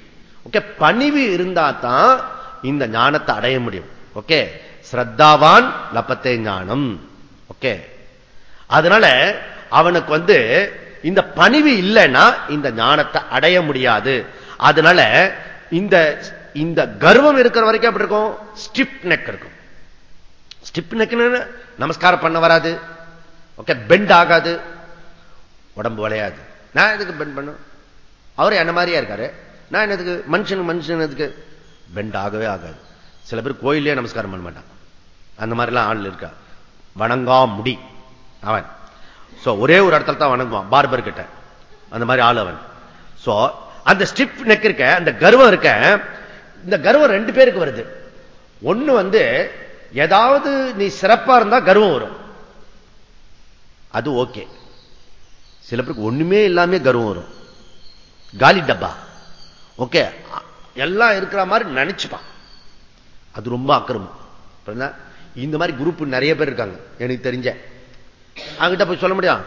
ஓகே பணிவு இருந்தா தான் இந்த ஞானத்தை அடைய முடியும். ஓகே? ஸ்ரத்தாவான் லப்பத்தே ஞானம். ஓகே? அதனால அவனுக்கு வந்து இந்த பணிவு இல்லைன்னா இந்த ஞானத்தை அடைய முடியாது. அதனால இந்த இந்த கர்வம் இருக்கிற வரைக்கும் அப்படி இருக்கும்? ஸ்டிப் நெக் இருக்கும். ஸ்டிப் நெக்னு நமஸ்காரம் பண்ண வராது. ஓகே? பெண்ட் ஆகாது. உடம்பு வளையாது. நான் எதுக்கு பெண்ட் பண்ணும்? அவர் என்ன மாதிரியா இருக்காரு? நான் என்னதுக்கு? மனுஷன் மனுஷன் எதுக்கு பெண்ட் ஆகவே ஆகாது. சில பேர் கோயிலே நமஸ்காரம் பண்ண மாட்டான். அந்த மாதிரிலாம் ஆள் இருக்கா? வணங்கா முடி. அவன். சோ ஒரே ஒரு இடத்துல தான் வணங்குவான். பார்பர் கிட்ட. அந்த மாதிரி ஆள் அவன். சோ அந்த ஸ்டிப் நெக் இருக்க அந்த கர்வம் இருக்க இந்த கர்வம் ரெண்டு பேருக்கு வருது. ஒண்ணு வந்து ஏதாவது நீ சிறப்பா இருந்தா கர்வம் வரும். அது ஓகே. சில பேருக்கு ஒண்ணுமே இல்லாம கர்வம் வரும். காலி டப்பா. ஓகே. எல்லாம் இருக்கிற மாதிரி நினைச்சுப்பான். அது ரொம்ப அக்கிரமம். இந்த மாதிரி குரூப் நிறைய பேர் இருக்காங்க எனக்கு தெரிஞ்ச. அவங்கிட்ட போய் சொல்ல முடியும்?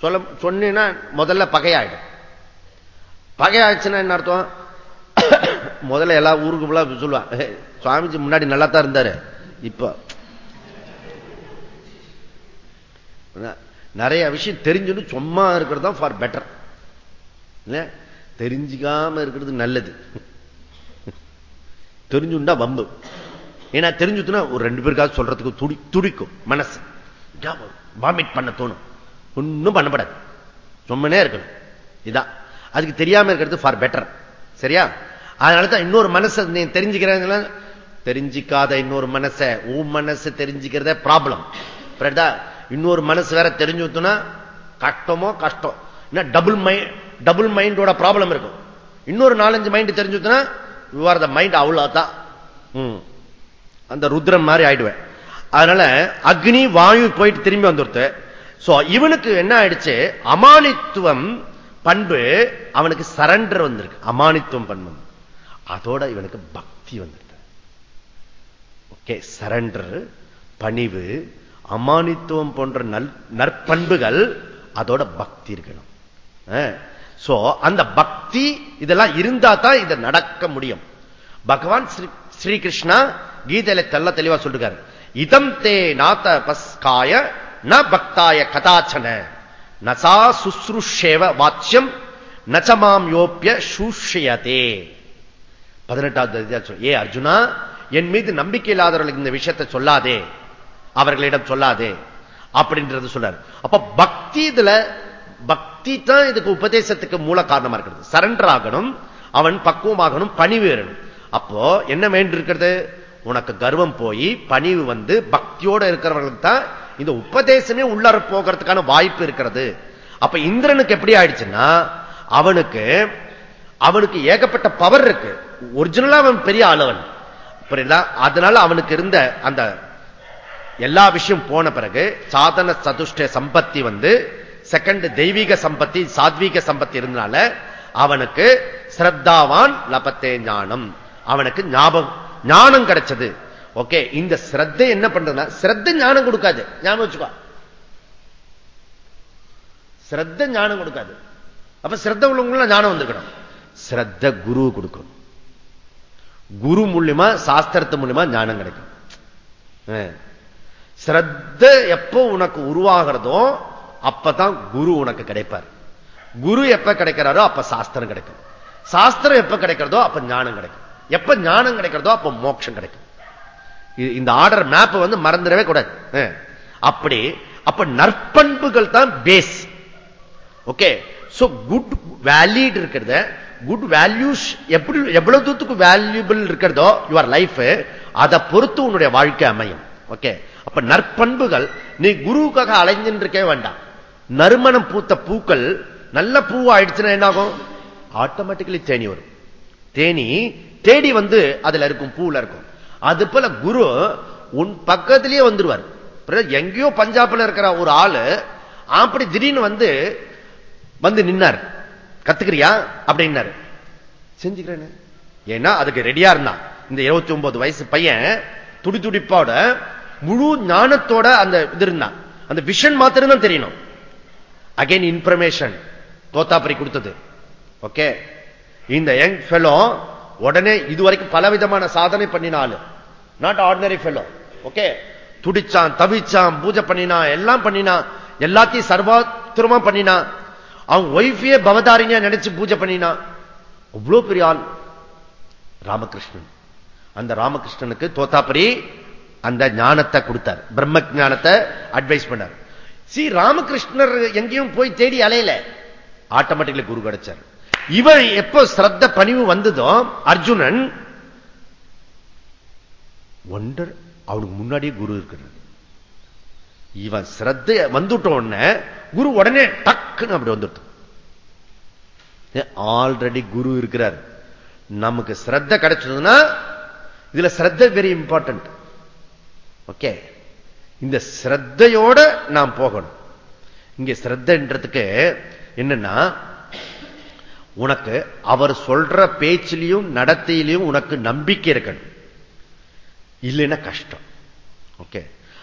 சொல்ல சொன்னா முதல்ல பகையாயிடும். பகையாச்சுன்னா என்ன அர்த்தம்? முதல்ல எல்லா ஊருக்கு போல சொல்லுவான் சுவாமிஜி முன்னாடி நல்லா தான் இருந்தாரு. இப்ப நிறைய விஷயம் தெரிஞ்சுன்னு சும்மா இருக்கிறது தான் ஃபார் பெட்டர் இல்ல தெரிஞ்சுக்காம இருக்கிறது நல்லது. தெரிஞ்சுண்டா வம்பு. ஏன்னா தெரிஞ்சுட்டுனா ஒரு ரெண்டு பேருக்காவது சொல்றதுக்கு துடி துடிக்கும் மனசு. வாமிட் பண்ண தோணும். ஒன்றும் பண்ணப்படாது. சும்மனே இருக்கணும். இதான். அதுக்கு தெரியாம இருக்கிறது ஃபார் பெட்டர் சரியா? அதனால தான் இன்னொரு மனசை நீ தெரிஞ்சுக்கிறேன் தெரிஞ்சிக்காத இன்னொரு மனசை. உன் மனசு தெரிஞ்சுக்கிறத ப்ராப்ளம் இன்னொரு மனசு வேற தெரிஞ்சுனா கஷ்டமோ கஷ்டம். டபுள் மைண்ட் டபுள் மைண்டோட ப்ராப்ளம் இருக்கும். இன்னொரு நாலஞ்சு மைண்ட் தெரிஞ்சுனா யூ ஆர் த மைண்ட் அவ்வளவுதான் அந்த ருத்ரன் மாதிரி ஆயிடுவேன். அதனால அக்னி வாயு போயிட்டு திரும்பி வந்துருத்து சோ இவனுக்கு என்ன ஆயிடுச்சு? அமானித்துவம் பண்பு அவனுக்கு சரண்டர் வந்திருக்கு. அமானித்துவம் பண்பு. அதோட இவனுக்கு பக்தி வந்துருக்கு. ஓகே சரண்டர் பணிவு அமானித்துவம் போன்ற நற்பண்புகள் அதோட பக்தி இருக்கணும். சோ அந்த பக்தி இதெல்லாம் இருந்தா தான் இதை நடக்க முடியும். பகவான் ஸ்ரீகிருஷ்ணா கீதையில தெல்ல தெளிவா சொல்றாரு. இதம் தே நாத்த பஸ்காய ந பக்தாய கதாச்சன. நசா சுசுருஷேவ வாச்சியம் நச்சமாம் யோப்பிய சூஷியதே. பதினெட்டாவது ஏ அர்ஜுனா என் மீது நம்பிக்கை இல்லாதவர்களுக்கு இந்த விஷயத்தை சொல்லாதே. அவர்களிடம் சொல்லாதே. அப்படின்றது சொல்றாரு. அப்ப பக்தி இதுல பக்தி தான் இதுக்கு உபதேசத்துக்கு மூல காரணமா இருக்கிறது. சரண்டர் ஆகணும் அவன் பக்குவமாகணும் பணிவு வேணும் அப்போ என்ன வேண்டியிருக்கிறது உனக்கு கர்வம் போய் பணிவு வந்து பக்தியோட இருக்கிறவர்களுக்கு தான் இந்த உபதேசமே உள்ளார போகிறதுக்கான வாய்ப்பு இருக்கிறது. அப்ப இந்திரனுக்கு எப்படி ஆயிடுச்சுன்னா அவனுக்கு அவனுக்கு ஏகப்பட்ட பவர் இருக்கு. ஒரிஜினலா அவன் பெரிய ஆளவன். புரியுதா? அதனால அவனுக்கு இருந்த அந்த எல்லா விஷயம் போன பிறகு சாதன சதுஷ்ட சம்பத்தி வந்து செகண்ட் தெய்வீக சம்பத்தி சாத்வீக சம்பத்தி இருந்தனால அவனுக்கு ஸ்ரத்தாவான் லபத்தே ஞானம். அவனுக்கு ஞாபகம் ஞானம் கிடைச்சது. ஓகே இந்த ஸ்ரத்தை என்ன பண்றதுன்னா ஸ்ரத்த ஞானம் கொடுக்காது. ஞாபகம் வச்சுக்கோ. ஸ்ரத்த ஞானம் கொடுக்காது. அப்ப ஸ்ரத்த உள்ளவங்கள ஞானம் வந்திருக்கணும். ஸ்ரத்த குரு கொடுக்கணும். குரு மூலியமா சாஸ்திரத்து மூலியமா ஞானம் கிடைக்கும். ஸ்ரத்த எப்போ உனக்கு உருவாகிறதோ அப்பதான் குரு உனக்கு கிடைப்பார். குரு எப்ப கிடைக்கிறாரோ அப்ப சாஸ்திரம் கிடைக்கும். சாஸ்திரம் எப்ப கிடைக்கிறதோ அப்ப ஞானம் கிடைக்கும். எப்ப ஞானம் கிடைக்கிறதோ அப்ப மோட்சம் கிடைக்கும். இந்த ஆர்டர் மேப் வந்து மறந்துடவே கூடாது. அப்படி அப்ப நற்பண்புகள் தான் base okay so good valid இருக்கிறத குட் வேல்யூஸ் எப்படி எவ்வளவு தூரத்துக்கு வேல்யூபிள் இருக்கிறதோ யுவர் லைஃப் அதை பொறுத்து உன்னுடைய வாழ்க்கை அமையும். ஓகே அப்ப நற்பண்புகள் நீ குருவுக்காக அலைஞ்சின்னு இருக்கே வேண்டாம். நறுமணம் பூத்த பூக்கள் நல்ல பூ ஆயிடுச்சுன்னா என்னாகும்? ஆட்டோமேட்டிக்கலி தேனி வரும். தேனி தேடி வந்து அதுல இருக்கும் பூல இருக்கும். அது போல குரு உன் பக்கத்திலேயே வந்துருவார். எங்கேயோ பஞ்சாப்ல இருக்கிற ஒரு ஆளு அப்படி திடீர்னு வந்து வந்து நின்னார். கத்துக்கிறியா? அப்படின்னாரு. செஞ்சுக்கிறேன் ஏன்னா அதுக்கு ரெடியா இருந்தான். இந்த இருபத்தி ஒன்பது வயசு பையன் துடி துடிப்போட முழு ஞானத்தோட அந்த இது இருந்தான். அந்த விஷன் மாத்திரம் தான் தெரியணும். அகைன் இன்ஃபர்மேஷன் தோத்தாப்பரி கொடுத்தது. ஓகே இந்த யங் ஃபெலோ உடனே இதுவரைக்கும் பலவிதமான சாதனை பண்ணினாலு நாட் ஆர்டினரி ஃபெலோ ஓகே துடிச்சான் தவிச்சான் பூஜை பண்ணினான் எல்லாம் பண்ணினான் எல்லாத்தையும் சர்வாத்திரமா பண்ணினான் அவன் ஒய்ஃபையே பவதாரிங்க நினைச்சு பூஜை பண்ணினான் அவ்வளவு பெரிய ஆள் ராமகிருஷ்ணன். அந்த ராமகிருஷ்ணனுக்கு தோத்தாப்பரி அந்த ஞானத்தை கொடுத்தார். பிரம்ம ஞானத்தை அட்வைஸ் பண்ணார். சி ராமகிருஷ்ணர் எங்கேயும் போய் தேடி அலையில. ஆட்டோமேட்டிக்கலி குரு கிடைச்சார். இவன் எப்போ ஸ்ரத்த பணிவு வந்ததோ அர்ஜுனன் ஒண்டர் அவனுக்கு முன்னாடியே குரு இருக்கிறது இவன் ஸ்ரத்த வந்துட்ட உடனே குரு உடனே டக்குன்னு அப்படி வந்துட்டான். ஆல்ரெடி குரு இருக்கிறார். நமக்கு ஸ்ரத்த கிடைச்சதுன்னா இதுல ஸ்ரத்த வெரி இம்பார்ட்டன்ட் ஓகே இந்த சிரத்தையோட நாம் போகணும். இங்க சிரத்தன்றதுக்கு என்னன்னா உனக்கு அவர் சொல்ற பேச்சிலையும் நடத்தையிலையும் உனக்கு நம்பிக்கை இருக்கணும். இல்லைன்னா கஷ்டம். ஓகே?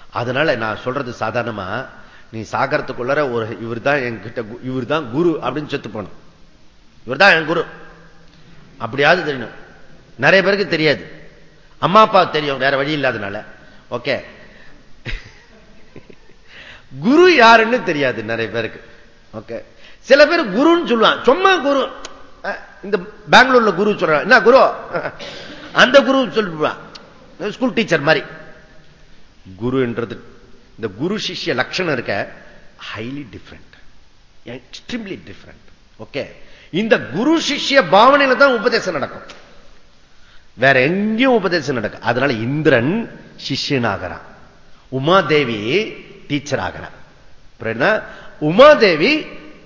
அதனால நான் சொல்றது சாதாரணமா நீ சாகரத்துக்குள்ளார ஒரு இவர் தான் என்கிட்ட இவர் தான் குரு அப்படின்னு செத்து போனோம் இவர் தான் என் குரு. அப்படியாவது தெரியணும். நிறைய பேருக்கு தெரியாது. அம்மா அப்பா தெரியும் வேற வழி இல்லாதனால. ஓகே? குரு யாருன்னு தெரியாது நிறைய பேருக்கு. ஓகே சில பேர் குருன்னு சொல்லுவான் சும்மா குரு. இந்த பெங்களூர்ல குரு சொல்றான் என்ன குரு? <laughs> அந்த குரு சொல்லுவான் ஸ்கூல் டீச்சர் மாதிரி. குருன்றது இந்த குரு சிஷ்ய லட்சணம் இருக்க highly different extremely different okay இந்த குரு சிஷ்ய பாவனையில தான் உபதேசம் நடக்கும். வேற எங்கேயும் உபதேசம் நடக்கும் அதனால இந்திரன் சிஷ்யனாகிறான். உமாதேவி டீச்சர் ஆகிறார் உமாதேவி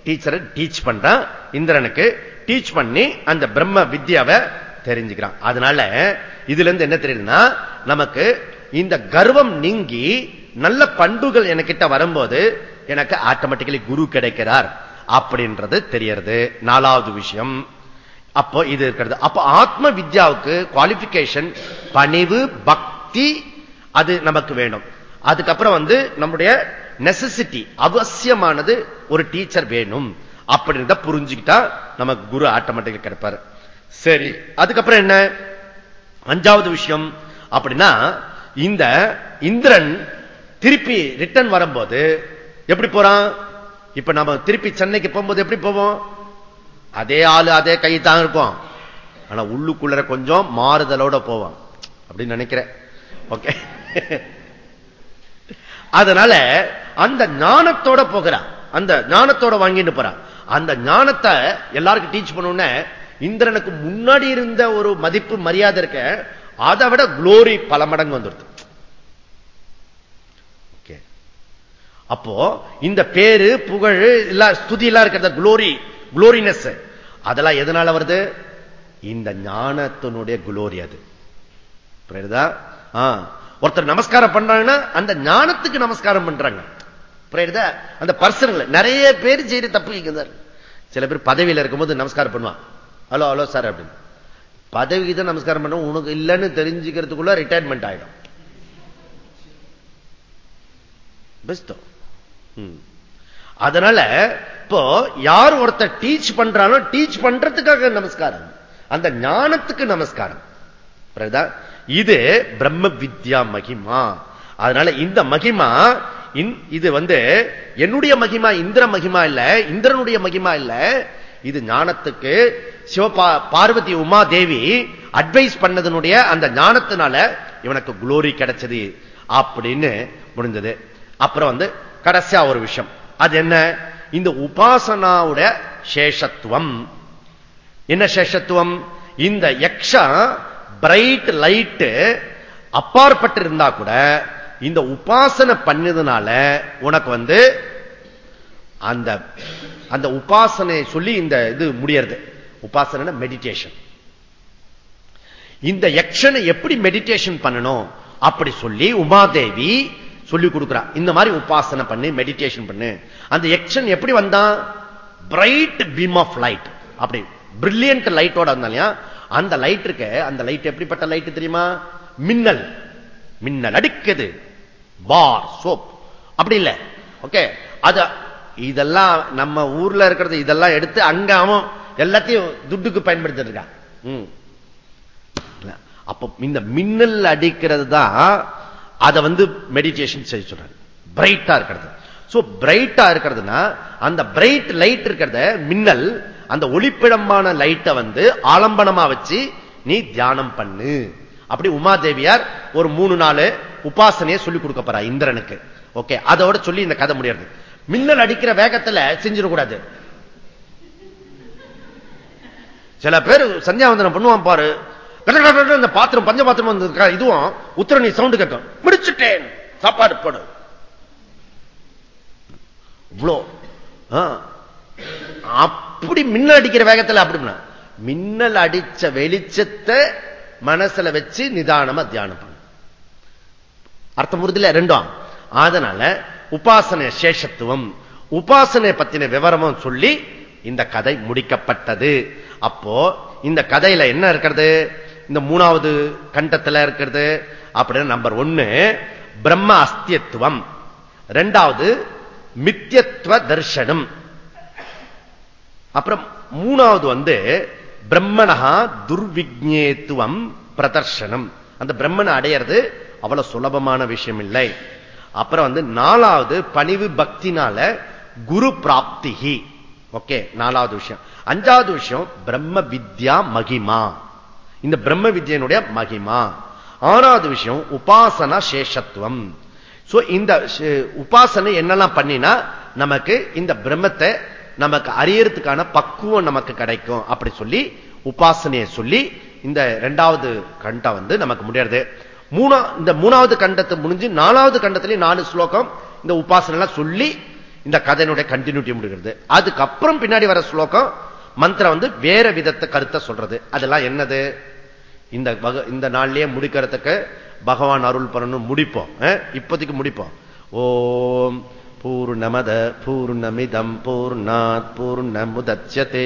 டீச்சரை டீச் பண்றான். இந்திரனுக்கு டீச் பண்ணி அந்த பிரம்ம வித்யாவை தெரிஞ்சுக்கிறான். அதனால இதுல இருந்து என்ன தெரியுதுன்னா நமக்கு இந்த கர்வம் நீங்கி நல்ல பண்புகள் எனக்கிட்ட வரும்போது எனக்கு ஆட்டோமேட்டிக்கலி குரு கிடைக்கிறார் அப்படின்றது தெரியறது. நாலாவது விஷயம். அப்போ இது இருக்கிறது. அப்ப ஆத்ம வித்யாவுக்கு குவாலிபிகேஷன் பணிவு பக்தி அது நமக்கு வேணும். அதுக்கப்புறம் வந்து நம்முடைய நெசசிட்டி அவசியமானது ஒரு டீச்சர் வேணும். அப்படின்றத புரிஞ்சுக்கிட்டா நமக்கு குரு ஆட்டோமேட்டிக்கா கிடைப்பாரு. சரி அதுக்கப்புறம் என்ன? அஞ்சாவது விஷயம் அப்படின்னா இந்த இந்திரன் திருப்பி ரிட்டர்ன் வரும்போது எப்படி போறான்? இப்ப நம்ம திருப்பி சென்னைக்கு போகும்போது எப்படி போவோம்? அதே ஆளு அதே கை தான் இருக்கும். ஆனா உள்ளுக்குள்ள கொஞ்சம் மாறுதலோட போவான். அப்படின்னு நினைக்கிறேன். ஓகே அதனால அந்த ஞானத்தோட போகிறான் அந்த ஞானத்தோட வாங்கிட்டு போறான் அந்த ஞானத்தை எல்லாருக்கும் டீச் பண்ண இந்திரனுக்கு முன்னாடி இருந்த ஒரு மதிப்பு மரியாதை இருக்க அதை விட குளோரி பல மடங்கு வந்துடுது. அப்போ இந்த பேரு புகழ் எல்லாம் ஸ்துதி எல்லாம் இருக்கிறது குளோரி குளோரினஸ் அதெல்லாம் எதனால வருது? இந்த ஞானத்தினுடைய குளோரி அது. புரியுதா? ஒருத்தர் நமஸ்காரம் பண்றாங்கன்னா அந்த ஞானத்துக்கு நமஸ்காரம் பண்றாங்க. புரியுதா? அந்த பர்சனல் நிறைய பேர் செய்து தப்பு வைக்கிறார் சில பேர் பதவியில் இருக்கும்போது நமஸ்காரம் பண்ணுவான் ஹலோ ஹலோ சார் அப்படின்னு. பதவிக்கு தான் நமஸ்காரம் பண்ண உனக்கு இல்லைன்னு தெரிஞ்சுக்கிறதுக்குள்ள ரிட்டையர்மெண்ட் ஆயிடும். பெஸ்டோ அதனால இப்போ யார் ஒருத்தர் டீச் பண்றாலும் டீச் பண்றதுக்காக நமஸ்காரம். அந்த ஞானத்துக்கு நமஸ்காரம். இது பிரம்ம வித்யா மகிமா. அதனால இந்த மகிமா இது வந்து என்னுடைய மகிமா இந்திர மகிமா இல்ல இந்திரனுடைய மகிமா இல்ல. இது ஞானத்துக்கு சிவபா பார்வதி உமா தேவி அட்வைஸ் பண்ணதனுடைய அந்த ஞானத்தினால இவனுக்கு குளோரி கிடைச்சது அப்படின்னு முடிஞ்சது. அப்புறம் வந்து கடைசியா ஒரு விஷயம். அது என்ன? இந்த உபாசனாவுடைய சேஷத்துவம். என்ன சேஷத்துவம்? இந்த யக்ஷா பிரைட் லைட்டு அப்பாற்பட்டு இருந்தா கூட இந்த உபாசனை பண்ணதுனால உனக்கு வந்து அந்த அந்த உபாசனை சொல்லி இந்த இது முடியறது. உபாசனை மெடிடேஷன் இந்த எக்ஷனை எப்படி மெடிடேஷன் பண்ணணும்? அப்படி சொல்லி உமாதேவி சொல்லி கொடுக்கிறா. இந்த மாதிரி உபாசனை பண்ணு மெடிடேஷன் பண்ணு. அந்த எக்ஷன் எப்படி வந்தான்? பிரைட் பீம் ஆஃப் லைட் அப்படி பிரில்லியன்ட் லைட்டோட வந்தாலையா அந்த லைட் இருக்க அந்த லைட் எப்படிப்பட்ட லைட் தெரியுமா? மின்னல். மின்னல் அடிக்குது. பார் சோப் அப்படி இல்ல. ஓகே அது இதெல்லாம் நம்ம ஊர்ல இருக்கிறது இதெல்லாம் எடுத்து அங்க அவன் எல்லாத்தையும் துட்டுக்கு பயன்படுத்திட்டு இருக்கான் அப்ப இந்த மின்னல் அடிக்கிறது தான் அதை வந்து மெடிடேஷன் செய்ய சொல்றாரு. பிரைட்டா இருக்கிறது. சோ பிரைட்டா இருக்கிறதுனா அந்த பிரைட் லைட் இருக்கிறத மின்னல் அந்த ஒளிப்பிழம்பான லைட்டை வந்து ஆலம்பனமா வச்சு நீ தியானம் பண்ணு. அப்படி உமாதேவியார் ஒரு மூணு நாலு உபாசனையை சொல்லி கொடுக்க போறா இந்திரனுக்கு. ஓகே அதோட சொல்லி இந்த கதை முடியாது மின்னல் அடிக்கிற வேகத்துல செஞ்சிடக்கூடாது. சில பேர் சந்தியாவந்தனம் பண்ணுவான் பாரு. இந்த பாத்திரம் பஞ்ச பாத்திரம் இதுவும் உத்தரணி சவுண்ட் கேட்கும். முடிச்சுட்டேன். சாப்பாடு போடு. இவ்வளோ அப்படி மின்னல் அடிக்கிற வேகத்தில் அப்படின்னா மின்னல் அடிச்ச வெளிச்சத்தை மனசுல வச்சு நிதானமா தியானம் பண்ண. அர்த்தம் புரிதல ரெண்டும். அதனால உபாசனை சேஷத்துவம். உபாசனை பத்தின விவரமும் சொல்லி இந்த கதை முடிக்கப்பட்டது. அப்போ இந்த கதையில என்ன இருக்கிறது? இந்த மூணாவது கண்டத்துல இருக்கிறது. அப்படின்னு நம்பர் ஒன்னு பிரம்ம அஸ்தியத்துவம். ரெண்டாவது மித்தியத்துவ தர்சனம் அப்புறம் மூணாவது வந்து பிரம்மணா துர்விக்னேத்துவம் பிரதர்ஷனம். அந்த பிரம்மனை அடையிறது அவ்வளவு சுலபமான விஷயம் இல்லை அப்புறம் வந்து நாலாவது பணிவு பக்தினால குரு பிராப்திகி ஓகே நாலாவது விஷயம். அஞ்சாவது விஷயம் பிரம்ம வித்யா மகிமா. இந்த பிரம்ம வித்யனுடைய மகிமா. ஆறாவது விஷயம் உபாசனா சேஷத்துவம். இந்த உபாசனை என்னெல்லாம் பண்ணினா நமக்கு இந்த பிரம்மத்தை நமக்கு அறியறதுக்கான பக்குவம் நமக்கு கிடைக்கும் அப்படி சொல்லி உபாசனையை சொல்லி இந்த இரண்டாவது கண்டம் வந்து நமக்கு முடியாது மூணா இந்த மூணாவது கண்டத்தை முடிஞ்சு நாலாவது கண்டத்திலேயே நாலு ஸ்லோகம் இந்த உபாசனை சொல்லி இந்த கதையினுடைய கண்டினியூட்டி முடிகிறது அதுக்கப்புறம் பின்னாடி வர ஸ்லோகம் மந்திரம் வந்து வேற விதத்தை கருத்தை சொல்றது. அதெல்லாம் என்னது? இந்த இந்த நாள்லயே முடிக்கிறதுக்கு பகவான் அருள் பண்ணணும் முடிப்போம். இப்போதைக்கு முடிப்போம். ஓம் पूर्णमद पूर्णमिदम् पूर्णात् पूर्णमुदत्स्यते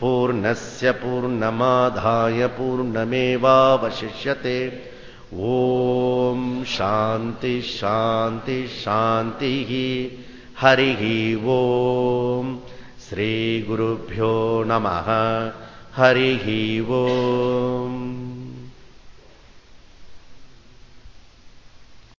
पूर्णस्य पूर्णमाधाय पूर्णमेवावशिष्यते। ॐ शान्तिशान्तिशान्तिः हरिः वो श्रीगुरुभ्यो नमः। हरिः वो